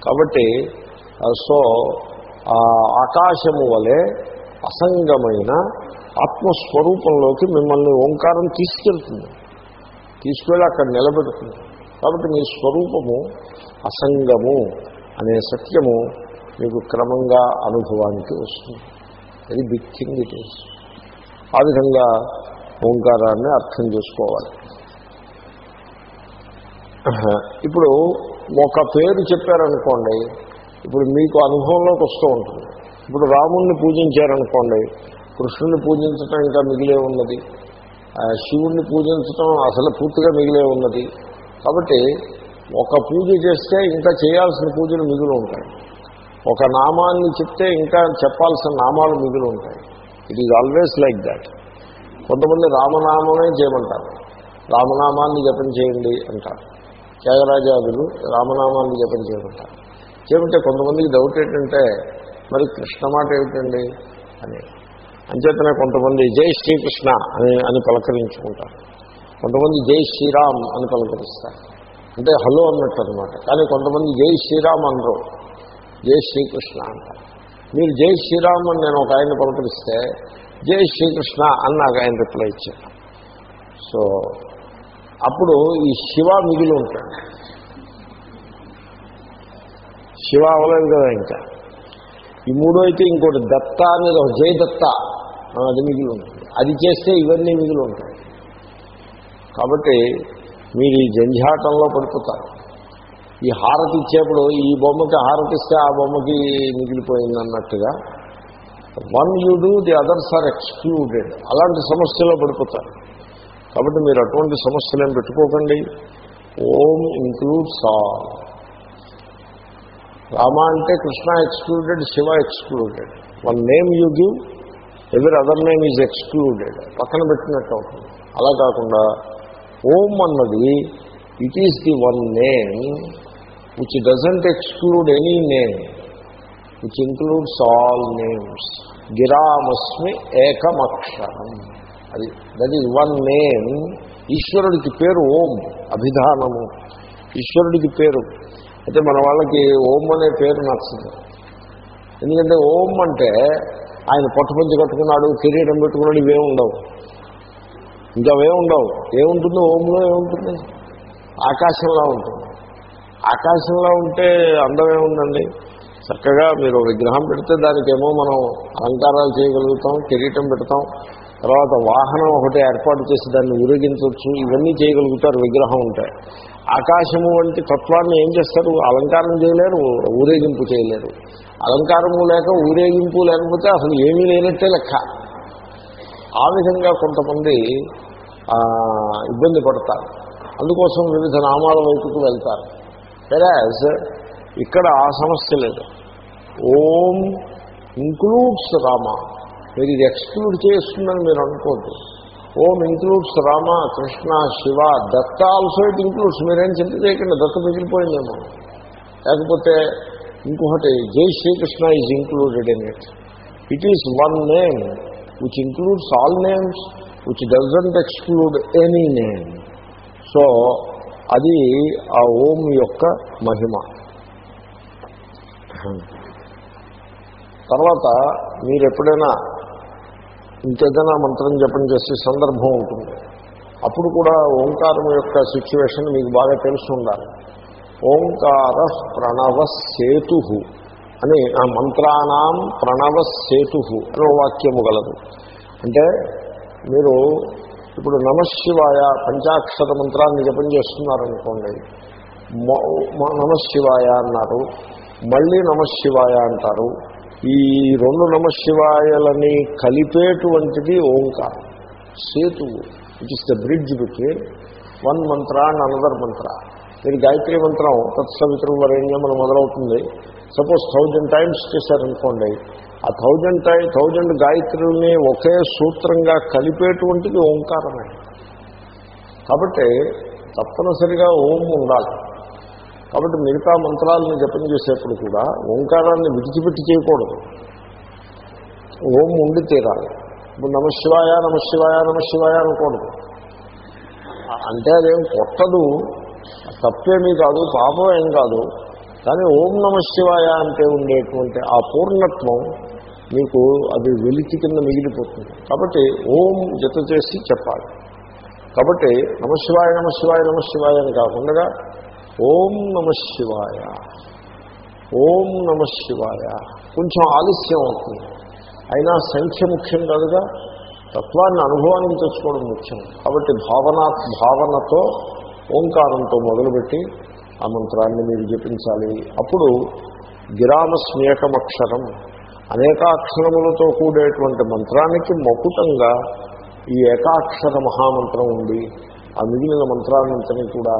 కాబట్టి సో ఆకాశము వలె అసంగమైన ఆత్మస్వరూపంలోకి మిమ్మల్ని ఓంకారం తీసుకెళ్తుంది. తీసుకెళ్ళి అక్కడ నిలబెడుతుంది. కాబట్టి మీ స్వరూపము అసంగము అనే సత్యము మీకు క్రమంగా అనుభవానికి వస్తుంది. అది బిగ్ థింగ్ ఇట్ ఈస్ ఆ విధంగా ఓంకారాన్ని అర్థం చేసుకోవాలి. ఇప్పుడు ఒక పేరు చెప్పారనుకోండి ఇప్పుడు మీకు అనుభవంలోకి వస్తూ ఉంటుంది. ఇప్పుడు రాముణ్ణి పూజించారనుకోండి కృష్ణుని పూజించటం ఇంకా మిగిలే ఉన్నది. శివుణ్ణి పూజించటం అసలు పూర్తిగా మిగిలే ఉన్నది. కాబట్టి ఒక పూజ చేస్తే ఇంకా చేయాల్సిన పూజలు మిగులు ఉంటాయి. ఒక నామాన్ని చెప్తే ఇంకా చెప్పాల్సిన నామాలు మిగులు ఉంటాయి. It is always like that కొంతమంది రామనామమే చేయమంటారు. రామనామాన్ని జపం చేయండి అంటారు. త్యాగరాజాదులు రామనామాన్ని జపం చేయమంటారు. చేయమంటే కొంతమందికి డౌట్ ఏంటంటే మరి కృష్ణ మాట ఏమిటండి? అని. అంచేతనే కొంతమంది జై శ్రీకృష్ణ అని అని పలకరించుకుంటారు. కొంతమంది జై శ్రీరామ్ అని పలకరిస్తారు. అంటే హలో అన్నట్టు అనమాట కానీ కొంతమంది జై శ్రీరామ్ అనరు. జై శ్రీకృష్ణ అంటారు. మీరు జై శ్రీరామ్ అని నేను ఒక ఆయన పలకరిస్తే జై శ్రీకృష్ణ అని నాకు ఆయన రిప్లై ఇచ్చారు. సో అప్పుడు ఈ శివ మిగిలి ఉంటాడు. శివ అవలేదు కదా ఇంకా. ఈ మూడో అయితే ఇంకోటి దత్త అనేది ఒక జయదత్త అది మిగిలి ఉంటుంది. అది చేస్తే ఇవన్నీ మిగిలి ఉంటాయి. కాబట్టి మీరు ఈ జంఝాటంలో పడిపోతారు. ఈ హారతి ఇచ్చేప్పుడు ఈ బొమ్మకి హారతిస్తే ఆ బొమ్మకి మిగిలిపోయింది అన్నట్టుగా one you do the others are excluded. అలాంటి సమస్యలో పడిపోతారు. కాబట్టి మీరు అటువంటి సమస్యలు ఏం పెట్టుకోకండి. ఓం ఇంక్లూడ్స్ ఆల్. రామ అంటే Krishna excluded Shiva excluded. One name you give every other name is excluded. పక్కన పెట్టినట్టు అవుతుంది. అలా కాకుండా ఓం అన్నది it is the one name which doesn't exclude any name which includes all names గిరామస్మి ఏకమక్షరం. అది దట్ ఈజ్ వన్ నేమ్ ఈశ్వరుడికి పేరు ఓం అభిధానము. ఈశ్వరుడికి పేరు అయితే మన వాళ్ళకి ఓం అనే పేరు నచ్చదు ఎందుకంటే ఓం అంటే ఆయన పొట్టపంచి కట్టుకున్నాడు కిరీటం పెట్టుకున్నాడు ఇవే ఉండవు. ఇంకా అవే ఉండవు. ఏముంటుంది? ఓంలో ఏముంటుంది? ఆకాశంలో ఉంటుంది. ఆకాశంలో ఉంటే అందమే ఉందండి చక్కగా మీరు విగ్రహం పెడితే దానికేమో మనం అలంకారాలు చేయగలుగుతాం కిరీటం పెడతాం తర్వాత వాహనం ఒకటి ఏర్పాటు చేసి దాన్ని ఊరేగించవచ్చు ఇవన్నీ చేయగలుగుతారు విగ్రహం ఉంటే. ఆకాశము వంటి తత్వాన్ని ఏం చేస్తారు? అలంకారం చేయలేరు ఊరేగింపు చేయలేరు. అలంకారము లేక ఊరేగింపు లేకపోతే అసలు ఏమీ లేనట్టే లెక్క. ఆ విధంగా కొంతమంది ఇబ్బంది పడతారు. అందుకోసం వివిధ నామాల వైపుకు వెళ్తారు. వెరాజ్ ఇక్కడ ఆ సమస్య లేదు. ఓం ఇంక్లూడ్స్ రామ. మీరు ఇది ఎక్స్క్లూడ్ చేస్తుందని మీరు అనుకోవద్దు Om includes Rama Krishna Shiva Datta also it includes. మీరేం చింత చేయకండి దత్త మిగిలిపోయిందేమో. లేకపోతే ఇంకొకటి జై Srikrishna is included in it it is one name which includes all names which doesn't exclude any name so అది ఆ ఓం యొక్క మహిమ. తర్వాత మీరు ఎప్పుడైనా ఇంకేదైనా మంత్రం జపం చేసే సందర్భం ఉంటుంది. అప్పుడు కూడా ఓంకారం యొక్క సిచ్యువేషన్ మీకు బాగా తెలిసి ఉండాలి ఓంకార ప్రణవ సేతు అని ఆ మంత్రానాం ప్రణవ సేతు అని వాక్యము గలదు. అంటే మీరు ఇప్పుడు నమశివాయ పంచాక్షర మంత్రాన్ని జపం చేస్తున్నారనుకోండి నమశివాయ అన్నారు మళ్ళీ నమశివాయ అంటారు ఈ రెండు నమశివాయలని కలిపేటువంటిది ఓంకారం Setu it is the bridge between one mantra and another mantra మీరు గాయత్రి మంత్రం తత్సవిత్రం వరేణ్యం అని మొదలవుతుంది. సపోజ్ థౌజండ్ టైమ్స్ చేశారనుకోండి ఆ థౌజండ్ టై థౌజండ్ గాయత్రుల్ని ఒకే సూత్రంగా కలిపేటువంటిది ఓంకారమే. కాబట్టి తప్పనిసరిగా ఓం ఉండాలి. కాబట్టి మిగతా మంత్రాలను జపం చేసేప్పుడు కూడా ఓంకారాన్ని విడిచిపెట్టి చేయకూడదు. ఓం ఉండి తీరాలి. ఇప్పుడు నమశివాయ నమశివాయ నమశివాయ అనకూడదు అంటే అదేం కొట్టదు. తప్పేమీ కాదు పాపం ఏం కాదు. కానీ ఓం నమశివాయ అంటే ఉండేటువంటి ఆ పూర్ణత్వం మీకు అది వెలికి కింద మిగిలిపోతుంది. కాబట్టి ఓం జత చేసి చెప్పాలి. కాబట్టి నమశివాయ నమశివాయ నమశివాయ అని కాకుండా ఓం నమశివాయ ఓం నమశివాయ కొంచెం ఆలస్యం అవుతుంది. అయినా సంఖ్య ముఖ్యం కాదుగా తత్వాన్ని అనుభవానికి తెచ్చుకోవడం ముఖ్యం. కాబట్టి భావన భావనతో ఓంకారంతో మొదలుపెట్టి ఆ మంత్రాన్ని మీరు జపించాలి. అప్పుడు గిరామస్మేకమక్షరం అనేకాక్షరములతో కూడేటువంటి మంత్రానికి మకుటంగా ఈ ఏకాక్షర మహామంత్రం ఉంది. ఆ మిగిలిన మంత్రాన్నంతని కూడా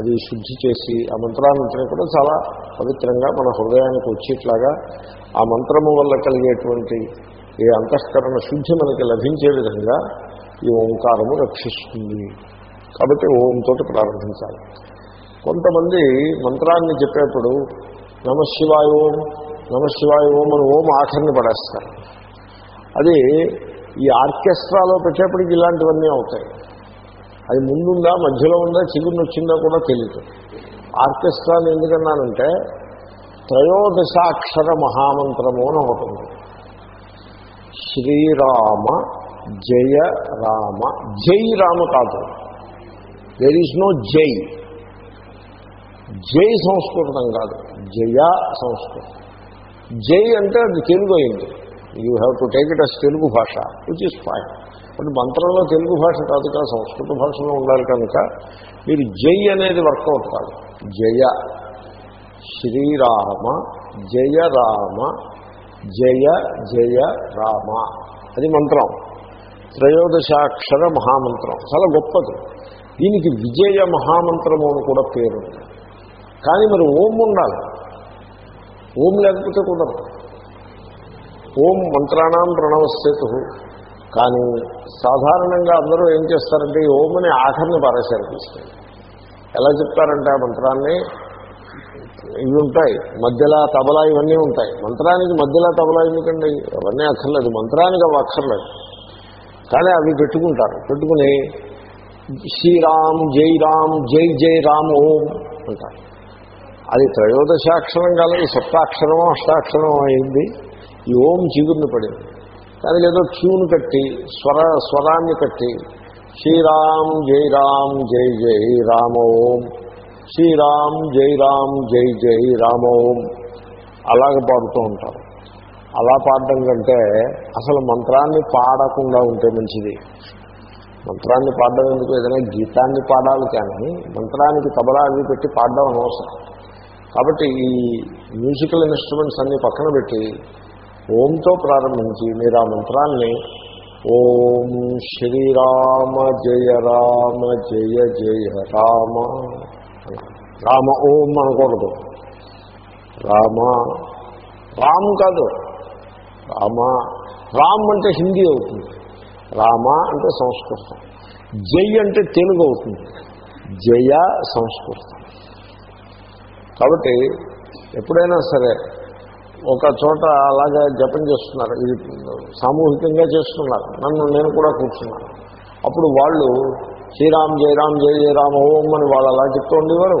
అది శుద్ధి చేసి ఆ మంత్రాలంటే కూడా చాలా పవిత్రంగా మన హృదయానికి వచ్చేట్లాగా ఆ మంత్రము వల్ల కలిగేటువంటి ఏ అంతఃకరణ శుద్ధి మనకి లభించే విధంగా ఈ ఓంకారము రక్షిస్తుంది. కాబట్టి ఓంతో ప్రారంభించాలి. కొంతమంది మంత్రాన్ని చెప్పేప్పుడు నమశివాయ ఓం నమశివాయ ఓం అని ఓం ఆఖరిని పడేస్తారు. అది ఈ ఆర్కెస్ట్రాలో పెట్టేప్పటికి ఇలాంటివన్నీ అవుతాయి. అది ముందుందా మధ్యలో ఉందా చిగురు వచ్చిందా కూడా తెలియదు ఆర్కెస్ట్రాని ఎందుకన్నానంటే త్రయోదశాక్షర మహామంత్రము అని ఒకటి శ్రీరామ జయ రామ జై రామ కాదు. దేర్ ఈజ్ నో జై. జై సంస్కృతం కాదు. జయ సంస్కృతం. జై అంటే అది తెలుగు అయింది. You have to take it as Telugu భాష విచ్ ఇస్ ఫైన్ బట్ మంత్రంలో తెలుగు భాష కాదు కదా సంస్కృత భాషలో ఉండాలి కనుక మీరు జై అనేది వర్కౌట్ కాదు. జయ శ్రీరామ జయ రామ జయ జయ రామ. అది మంత్రం. త్రయోదశాక్షర మహామంత్రం. చాలా గొప్పది. దీనికి విజయ మహామంత్రము అని కూడా పేరు. కానీ మరి ఓం ఉండాలి. ఓం లేకపోతే కుదరదు. ఓం మంత్రాణం ప్రణవస్థితు కానీ సాధారణంగా అందరూ ఏం చేస్తారంటే ఈ ఓం అని ఆఖరిని పారేసరిపిస్తారు ఎలా చెప్తారంటే ఆ మంత్రాన్ని? ఇవి ఉంటాయి. మధ్యలో తబలా ఇవన్నీ ఉంటాయి. మంత్రానికి మధ్యలో తబలా ఎందుకండి? అవన్నీ అక్కర్లేదు. మంత్రానికి అవి అక్కర్లేదు. కానీ అవి పెట్టుకుంటారు. పెట్టుకుని శ్రీరామ్ జై రామ్ జై జై రామ్ ఓం అంటారు. అది త్రయోదశాక్షరం కాలేదు సప్తాక్షరమో అష్టాక్షరమో అయింది. ఈ ఓం చిగురిని పడింది. దానికి ఏదో ట్యూన్ కట్టి స్వర స్వరాన్ని కట్టి శ్రీరామ్ జై రామ్ జై జై రామ ఓం శ్రీరామ్ జై రామ్ జై జై రామ ఓం. అలాగ పాడుతూ ఉంటారు అలా పాడడం కంటే అసలు మంత్రాన్ని పాడకుండా ఉంటే మంచిది. మంత్రాన్ని పాడడం ఎందుకు? ఏదైనా గీతాన్ని పాడాలి కానీ మంత్రానికి తబలా అవి పెట్టి పాడడం అనవసరం. కాబట్టి ఈ మ్యూజికల్ ఇన్స్ట్రుమెంట్స్ అన్ని పక్కన పెట్టి ఓంతో ప్రారంభించి మీరు ఆ మంత్రాన్ని ఓం శ్రీరామ జయ రామ జయ జయ రామ రామ ఓం అనకూడదు. రామ రామ్ కాదు. రామ రామ్ అంటే హిందీ అవుతుంది. రామ అంటే సంస్కృతం. జై అంటే తెలుగు అవుతుంది. జయ సంస్కృతం. కాబట్టి ఎప్పుడైనా సరే ఒక చోట అలాగే జపం చేస్తున్నారు. ఇది సామూహికంగా చేస్తున్నారు. నన్ను నేను కూడా కూర్చున్నాను. అప్పుడు వాళ్ళు శ్రీరామ్ జయరామ్ జయ జయరామ్ ఓం అని వాళ్ళు అలా చెప్తూ ఉండేవారు.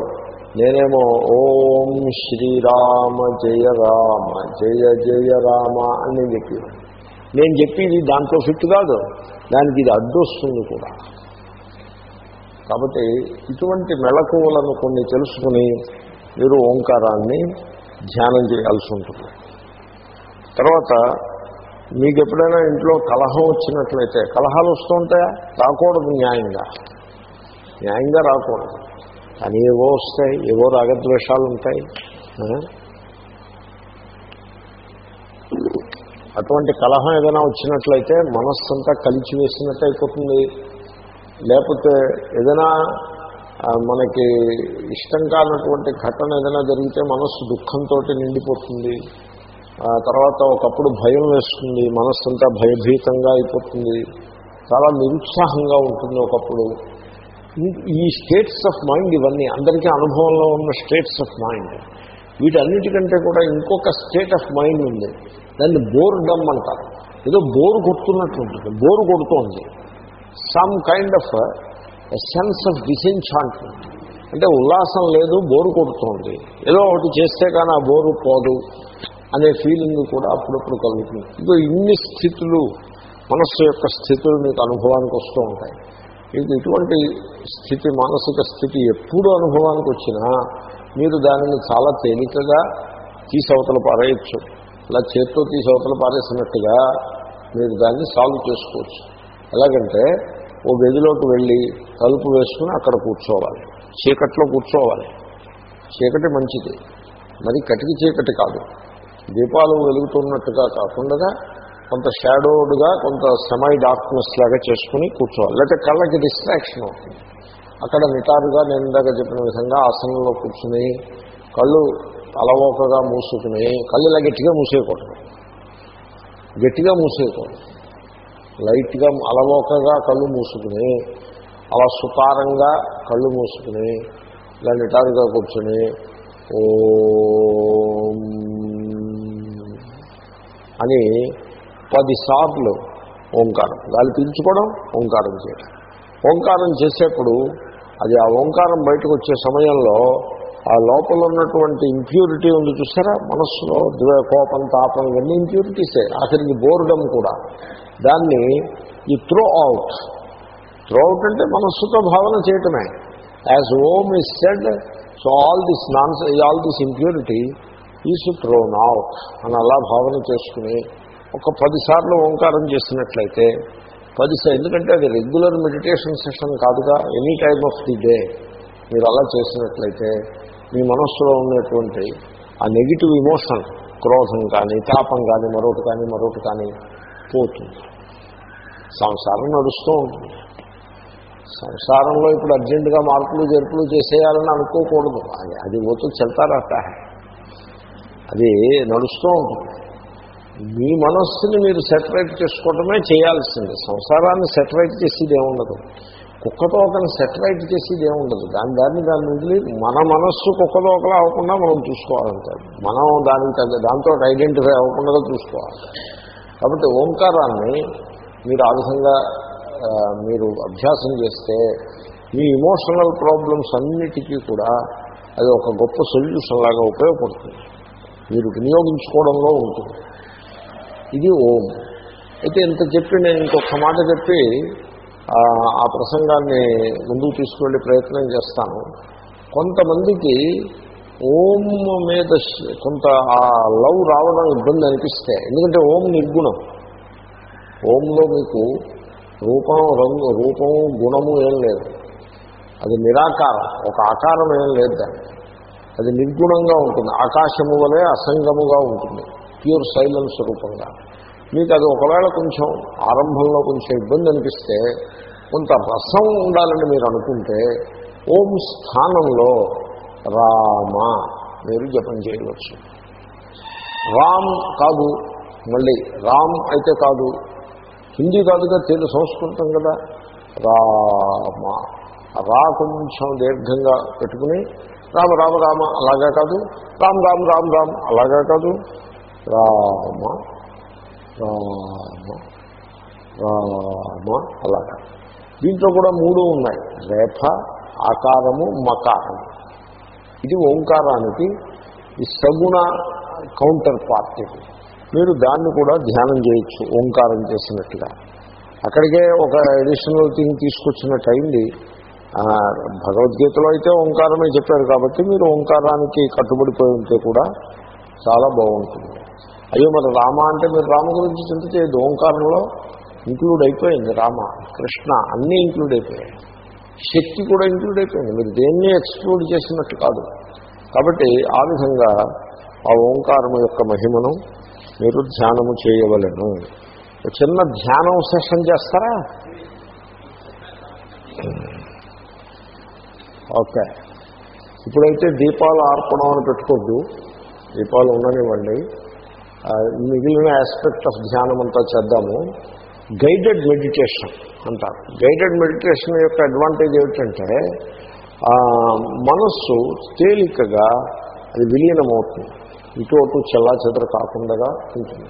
నేనేమో ఓం శ్రీరామ జయ రామ జయ జయ రామ అని నేను చెప్పేవాడిని నేను చెప్పేది దాంట్లో ఫిట్ కాదు. దానికి ఇది అడ్డొస్తుంది కూడా. కాబట్టి ఇటువంటి మెళకువలను కొన్ని తెలుసుకుని మీరు ఓంకారాన్ని ధ్యానం చేయాల్సి ఉంటుంది. తర్వాత మీకు ఎప్పుడైనా ఇంట్లో కలహం వచ్చినట్లయితే కలహాలు వస్తుంటాయా రాకూడదు న్యాయంగా. న్యాయంగా రాకూడదు. కానీ ఏవో వస్తాయి ఏవో రాగద్వేషాలు ఉంటాయి. అటువంటి కలహం ఏదైనా వచ్చినట్లయితే మనస్సంతా కలిచి వేసినట్టు అయిపోతుంది. లేకపోతే ఏదైనా మనకి ఇష్టం కానటువంటి ఘటన ఏదైనా జరిగితే మనస్సు దుఃఖంతో నిండిపోతుంది. ఆ తర్వాత ఒకప్పుడు భయం వేస్తుంది మనస్సు అంతా భయభీతంగా అయిపోతుంది. చాలా నిరుత్సాహంగా ఉంటుంది ఒకప్పుడు. ఈ- ఈ స్టేట్స్ ఆఫ్ మైండ్ ఇవన్నీ అందరికీ అనుభవంలో ఉన్న స్టేట్స్ ఆఫ్ మైండ్ వీటన్నిటికంటే కూడా ఇంకొక స్టేట్ ఆఫ్ మైండ్ ఉంది. దాన్ని బోర్ డమ్ అంటారు. ఏదో బోరు కొడుతున్నట్టు ఉంటుంది. Bore కొడుతోంది. Some kind of essence of disenchantment అంటే ఉల్లాసం లేదు బోరు కొడుతోంది. ఏదో ఒకటి చేస్తే కానీ ఆ బోరు పోదు అనే ఫీలింగ్ కూడా అప్పుడప్పుడు కలుగుతుంది. ఇదో ఇన్ని స్థితులు మనస్సు యొక్క స్థితులు మీకు అనుభవానికి వస్తూ ఉంటాయి. మీకు ఇటువంటి స్థితి మానసిక స్థితి ఎప్పుడు అనుభవానికి వచ్చినా మీరు దానిని చాలా తేలికగా తీసవతల పారేయచ్చు. ఇలా చేత్తో తీసవతల పారేసినట్టుగా మీరు దాన్ని సాల్వ్ చేసుకోవచ్చు. ఎలాగంటే ఓ గదిలోకి వెళ్ళి తలుపు వేసుకుని అక్కడ కూర్చోవాలి. చీకట్లో కూర్చోవాలి. చీకటి మంచిది. మరి కటికి చీకటి కాదు. దీపాలు వెలుగుతున్నట్టుగా కాకుండా కొంత షాడోడ్గా కొంత సెమై డార్క్నెస్ లాగా చేసుకుని కూర్చోవాలి. లేకపోతే కళ్ళకి డిస్ట్రాక్షన్ అవుతుంది. అక్కడ నిటారుగా నేను ఇందాక చెప్పిన విధంగా ఆసనంలో కూర్చుని కళ్ళు అలవోకగా మూసుకుని కళ్ళు ఇలా గట్టిగా మూసేయకూడదు. గట్టిగా మూసేయకూడదు. లైట్గా అలవోకగా కళ్ళు మూసుకుని అలా సుతారంగా కళ్ళు మూసుకుని ఇలా నిటారుగా కూర్చుని ఓ అని పదిసార్లు ఓంకారం. గాలి పీల్చుకోవడం ఓంకారం చేయడం. ఓంకారం చేసేప్పుడు అది ఆ ఓంకారం బయటకు వచ్చే సమయంలో ఆ లోపల ఉన్నటువంటి ఇంప్యూరిటీ ఉంది చూసారా? మనస్సులో ద్వే- కోపం తాపం ఇవన్నీ ఇంప్యూరిటీసే ఆఖరికి బోర్డం కూడా. దాన్ని ఈ త్రో అవుట్ త్రో అవుట్ అంటే మనస్సుతో భావన చేయటమే. As Om is said so all this non all this impurity is thrown out అని అలా భావన చేసుకుని ఒక పదిసార్లు ఓంకారం చేసినట్లయితే పది ఎందుకంటే అది రెగ్యులర్ మెడిటేషన్ సెషన్ కాదుగా any time of the day మీరు అలా చేసినట్లయితే మీ మనస్సులో ఉన్నటువంటి ఆ నెగిటివ్ ఇమోషన్ క్రోధం కానీ తాపం కానీ మరొకటి కానీ మరొకటి కానీ పోతుంది. సంసారం నడుస్తూ ఉంటుంది. సంసారంలో ఇప్పుడు అర్జెంటుగా మార్పులు జరుపులు చేసేయాలని అనుకోకూడదు. అది అది పోతూ చెల్తారట అది నడుస్తూ ఉంటుంది. మీ మనస్సుని మీరు సెటరేట్ చేసుకోవటమే చేయాల్సింది. సంసారాన్ని సెటరేట్ చేసేది ఏముండదు. కుక్కతో ఒకని సెటరేట్ చేసేది ఏముండదు. దాని దాన్ని దాన్ని వదిలి మన మనస్సు కుక్కతో ఒకలా అవ్వకుండా మనం చూసుకోవాలంటే మనం దానికి తగ్గ దాంతో ఐడెంటిఫై అవ్వకుండా చూసుకోవాలి. కాబట్టి ఓంకారాన్ని మీరు ఆ విధంగా మీరు అభ్యాసం చేస్తే మీ ఇమోషనల్ ప్రాబ్లమ్స్ అన్నిటికీ కూడా అది ఒక గొప్ప సొల్యూషన్ లాగా ఉపయోగపడుతుంది. మీరు వినియోగించుకోవడంలో ఉంటుంది. ఇది ఓం. అయితే ఇంత చెప్పి నేను ఇంకొక మాట చెప్పి ఆ, ప్రసంగాన్ని ముందుకు తీసుకువెళ్ళే ప్రయత్నం చేస్తాను. కొంతమందికి ఓం మీద కొంత ఆ లవ్ రావడం ఇబ్బంది అనిపిస్తే ఎందుకంటే ఓం నిర్గుణం. ఓంలో మీకు రూపం రంగు రూపం గుణము ఏం లేదు. అది నిరాకారం ఒక ఆకారం ఏం లేదు దాన్ని అది నిర్గుణంగా ఉంటుంది. ఆకాశము వలె అసంగముగా ఉంటుంది. ప్యూర్ సైలెన్స్ రూపంగా. మీకు అది ఒకవేళ కొంచెం ఆరంభంలో కొంచెం ఇబ్బంది అనిపిస్తే కొంత రసం ఉండాలని మీరు అనుకుంటే ఓం స్థానంలో రామ మీరు జపం చేయవచ్చు. రామ్ కాదు మళ్ళీ రామ్ అయితే కాదు హిందీ కాదుగా తెలుగు సంస్కృతం కదా. రామ. రా కొంచెం దీర్ఘంగా పెట్టుకుని రామ రామ రామ అలాగా కాదు రామ్ రామ్ రామ్ రామ్ అలాగా కాదు రామ. రామ రామ అలాగా. దీంట్లో కూడా మూడు ఉన్నాయి. రేఫ ఆకారము మకారము ఇది ఓంకారానికి ఈ సగుణ కౌంటర్ పార్ట్ ఇది. మీరు దాన్ని కూడా ధ్యానం చేయొచ్చు ఓంకారం చేసినట్టుగా. అక్కడికే ఒక అడిషనల్ థింగ్ తీసుకొచ్చినట్టు అయింది భగవద్గీతలో అయితే ఓంకారమే చెప్పారు కాబట్టి మీరు ఓంకారానికి కట్టుబడిపోయి ఉంటే కూడా చాలా బాగుంటుంది. అయ్యో మరి రామ అంటే మీరు రామ గురించి చింత చేయదు ఓంకారంలో ఇంక్లూడ్ అయిపోయింది రామ కృష్ణ అన్నీ ఇంక్లూడ్ అయిపోయాయి. శక్తి కూడా ఇంక్లూడ్ అయిపోయింది. మీరు దేన్ని ఎక్స్క్లూడ్ చేసినట్టు కాదు. కాబట్టి ఆ విధంగా ఆ ఓంకారం యొక్క మహిమను మీరు ధ్యానము చేయవలను. చిన్న ధ్యానం సెషన్ చేస్తారా? ఓకే. ఇప్పుడైతే దీపాలు ఆర్పడం అని పెట్టుకోద్దు దీపాలు ఉండనివ్వండి. మిగిలిన ఆస్పెక్ట్ ఆఫ్ ధ్యానం అంతా చేద్దాము. గైడెడ్ మెడిటేషన్ అంటారు. గైడెడ్ మెడిటేషన్ యొక్క అడ్వాంటేజ్ ఏమిటంటే మనస్సు తేలికగా అది విలీనమవుతుంది. ఇటు అటు చెల్లా చెదర కాకుండా ఉంటుంది.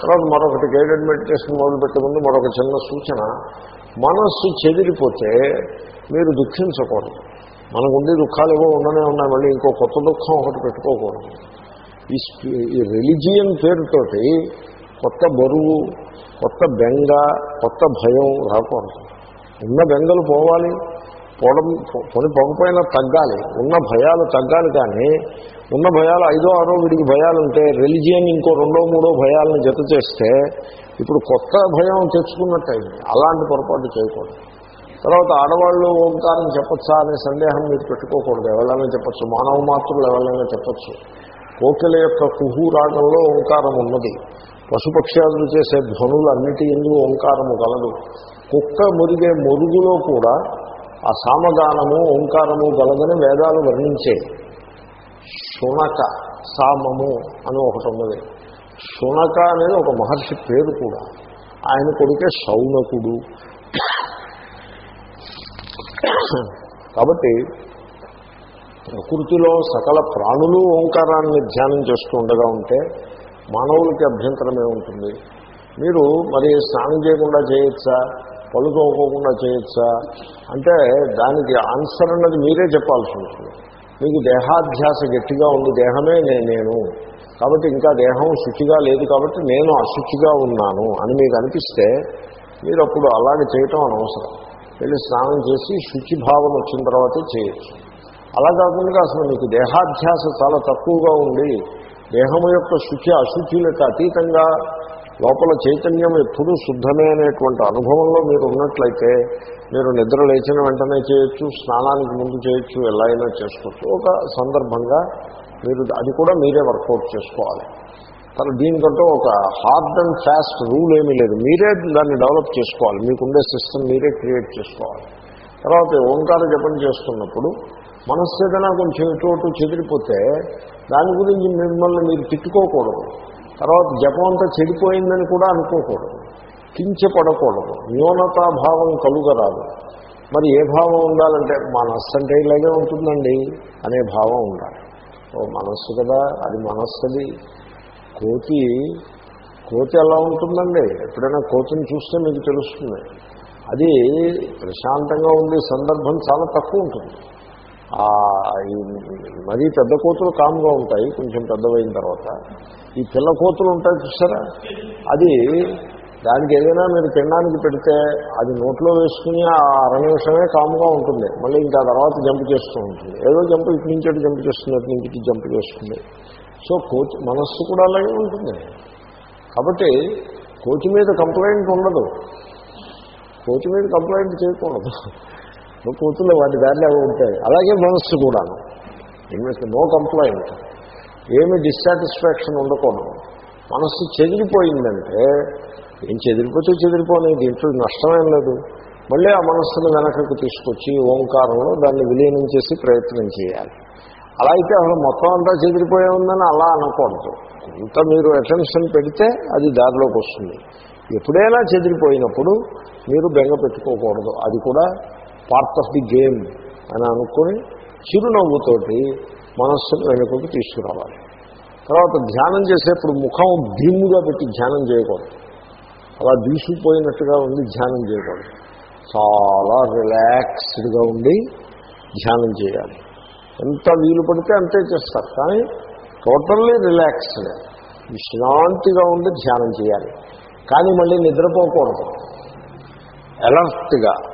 తర్వాత మరొకటి గైడెడ్ మెడిటేషన్ మొదలుపెట్టే ముందు మరొక చిన్న సూచన. మనస్సు చెదిరిపోతే మీరు దుఃఖించకూడదు. మనకుండే దుఃఖాలు ఏవో ఉండనే ఉన్నాయి మళ్ళీ ఇంకో కొత్త దుఃఖం ఒకటి పెట్టుకోకూడదు. ఈ ఈ రిలిజియన్ పేరుతోటి కొత్త బరువు కొత్త బెంగ కొత్త భయం రాకూడదు. ఉన్న బెంగలు పోవాలి పోవడం కొని పొగపోయినా తగ్గాలి. ఉన్న భయాలు తగ్గాలి కానీ ఉన్న భయాలు ఐదో ఆరో వీడికి భయాలు ఉంటే రిలిజియన్ ఇంకో రెండో మూడో భయాలను జత చేస్తే ఇప్పుడు కొత్త భయం తెచ్చుకున్నట్టయింది. అలాంటి పొరపాటు చేయకూడదు. తర్వాత ఆడవాళ్ళు ఓంకారం చెప్పొచ్చా అనే సందేహం మీరు పెట్టుకోకూడదు. ఎవరైనా చెప్పచ్చు. మానవ మాత్రులు ఎవరైనా చెప్పచ్చు. కోకిల యొక్క కుహు రాగంలో ఓంకారం ఉన్నది. పశుపక్ష్యాదులు చేసే ధ్వనులు అన్నిటి ఎందు ఓంకారము గలదు. కుక్క మురిగే మురుగులో కూడా ఆ సామగానము ఓంకారము గలదని వేదాలు వర్ణించే శునక సామము అని ఒకటి ఉన్నది. శునక అనేది ఒక మహర్షి పేరు కూడా. ఆయన కొడుకే శౌనకుడు. కాబట్టి ప్రకృతిలో సకల ప్రాణులు ఓంకారాన్ని ధ్యానం చేస్తూ ఉండగా ఉంటే మానవులకి అభ్యంతరమే ఉంటుంది. మీరు మరి స్నానం చేయకుండా చేయొచ్చా? పళ్ళు తోముకోకుండా చేయొచ్చా? అంటే దానికి ఆన్సర్ అన్నది మీరే చెప్పాల్సి ఉంటుంది మీకు దేహాధ్యాస గట్టిగా ఉంది దేహమే నేను. కాబట్టి ఇంకా దేహం శుచిగా లేదు కాబట్టి నేను అశుచిగా ఉన్నాను అని మీకు అనిపిస్తే మీరు అప్పుడు అలాగే చేయటం అనవసరం. వెళ్ళి స్నానం చేసి శుచి భావం వచ్చిన తర్వాతే చేయొచ్చు. అలా కాకుండా అసలు మీకు దేహాధ్యాస చాలా తక్కువగా ఉండి దేహము యొక్క శుచి అశుచులకు అతీతంగా లోపల చైతన్యం ఎప్పుడూ శుద్ధమే అనేటువంటి అనుభవంలో మీరు ఉన్నట్లయితే మీరు నిద్ర లేచిన వెంటనే చేయొచ్చు స్నానానికి ముందు చేయొచ్చు ఎలా అయినా చేసుకోవచ్చు. ఒక సందర్భంగా మీరు అది కూడా మీరే వర్కౌట్ చేసుకోవాలి. కానీ దీనికంటూ ఒక హార్డ్ అండ్ ఫాస్ట్ రూల్ ఏమీ లేదు. మీరే దాన్ని డెవలప్ చేసుకోవాలి. మీకుండే సిస్టమ్ మీరే క్రియేట్ చేసుకోవాలి. తర్వాత ఓంకార జపం చేస్తున్నప్పుడు మనస్సు ఏదైనా కొంచెం ఇటు చెదిరిపోతే దాని గురించి మిమ్మల్ని మీరు తిట్టుకోకూడదు. తర్వాత జపం అంతా చెడిపోయిందని కూడా అనుకోకూడదు. కించపడకూడదు. న్యూనతాభావం కలుగరాదు. మరి ఏ భావం ఉండాలంటే మనస్సు అంటే ఇలాగే ఉంటుందండి అనే భావం ఉండాలి. ఓ మనస్సు కదా అది మనస్సుది. కోతి కోతి ఎలా ఉంటుందండి. ఎప్పుడైనా కోతిని చూస్తే మీకు తెలుస్తుంది. అది ప్రశాంతంగా ఉండే సందర్భం చాలా తక్కువ ఉంటుంది. మరీ పెద్ద కోతులు కామ్గా ఉంటాయి కొంచెం పెద్దవైన తర్వాత. ఈ పిల్ల కోతులు ఉంటాయి చూసారా? అది దానికి ఏదైనా మీరు తినడానికి పెడితే అది నోట్లో వేసుకుని ఆ అర నిమిషమే కామ్గా ఉంటుంది. మళ్ళీ ఇంకా తర్వాత జంప్ చేస్తూ ఉంటుంది. ఏదో జంప్ ఇటు నుంచి అటు జంప్ చేస్తుంది అటు నుంచి జంప్ చేస్తుంది. సో కోతి మనస్సు కూడా అలాగే ఉంటుంది. కాబట్టి కోతి మీద కంప్లైంట్ ఉండదు. కోతి మీద కంప్లైంట్ చేయకూడదు. కోతులు వాటి దారిలో అవి ఉంటాయి అలాగే మనస్సు కూడాను. ఇన్వెస్ట్ నో కంప్లైంట్ ఏమి డిస్సాటిస్ఫాక్షన్ ఉండకూడదు. మనస్సు చెదిరిపోయిందంటే ఏం చెదిరిపోతే చెదిరిపోని దీంట్లో నష్టమేం లేదు. మళ్ళీ ఆ మనస్సును వెనకకు తీసుకొచ్చి ఓంకారంలో దాన్ని విలీనం చేసి ప్రయత్నం చేయాలి. అలా అయితే అసలు మొత్తం అంతా చెదిరిపోయే ఉందని అలా అనకూడదు. ఇంత మీరు అటెన్షన్ పెడితే అది దారిలోకి వస్తుంది. ఎప్పుడైనా చెదిరిపోయినప్పుడు మీరు బెంగ పెట్టుకోకూడదు. అది కూడా పార్ట్ ఆఫ్ ది గేమ్ అని అనుకుని చిరునవ్వుతోటి మనస్సును వెనుకకు తీసుకురావాలి. తర్వాత ధ్యానం చేసేప్పుడు ముఖం దిమ్ముగా పెట్టి ధ్యానం చేయకూడదు. అలా దూసిపోయినట్టుగా ఉండి ధ్యానం చేయకూడదు. చాలా రిలాక్స్డ్గా ఉండి ధ్యానం చేయాలి. ఎంత వీలు పడితే అంతే చేస్తారు. కానీ టోటల్లీ రిలాక్స్డ్ విశ్రాంతిగా ఉండి ధ్యానం చేయాలి. కానీ మళ్ళీ నిద్రపోకూడదు. అలర్ట్గా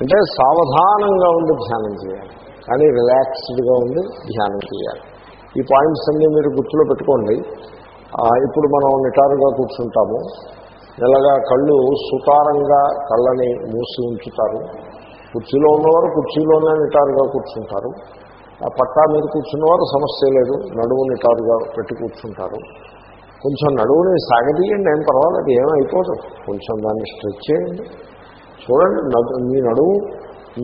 అంటే సావధానంగా ఉండి ధ్యానం చేయాలి. కానీ రిలాక్స్డ్గా ఉండి ధ్యానం చేయాలి. ఈ పాయింట్స్ అన్నీ మీరు గుర్తులో పెట్టుకోండి. ఇప్పుడు మనం నిటారుగా కూర్చుంటాము. నెలగా కళ్ళు సుతారంగా కళ్ళని మూసి ఉంచుతారు. కుర్చీలో ఉన్నవారు కుర్చీలోనే నిటారుగా కూర్చుంటారు. ఆ పట్టా మీద కూర్చున్నవారు సమస్య లేదు. నడువు నిటారుగా పెట్టి కూర్చుంటారు. కొంచెం నడువుని సాగదీయండి ఏం పర్వాలేదు ఏమైపోదు. కొంచెం దాన్ని స్ట్రెచ్ చేయండి. చూడండి మీ నడువు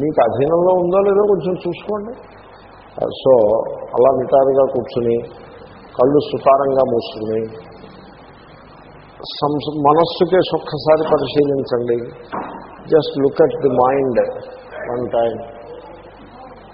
మీకు అధీనంలో ఉందో లేదో కొంచెం చూసుకోండి. సో అలా నిటారుగా కూర్చుని కళ్ళు సుతారంగా మూసుకుని మనస్సుకే ఒక్కసారి పరిశీలించండి. Just look at the mind one time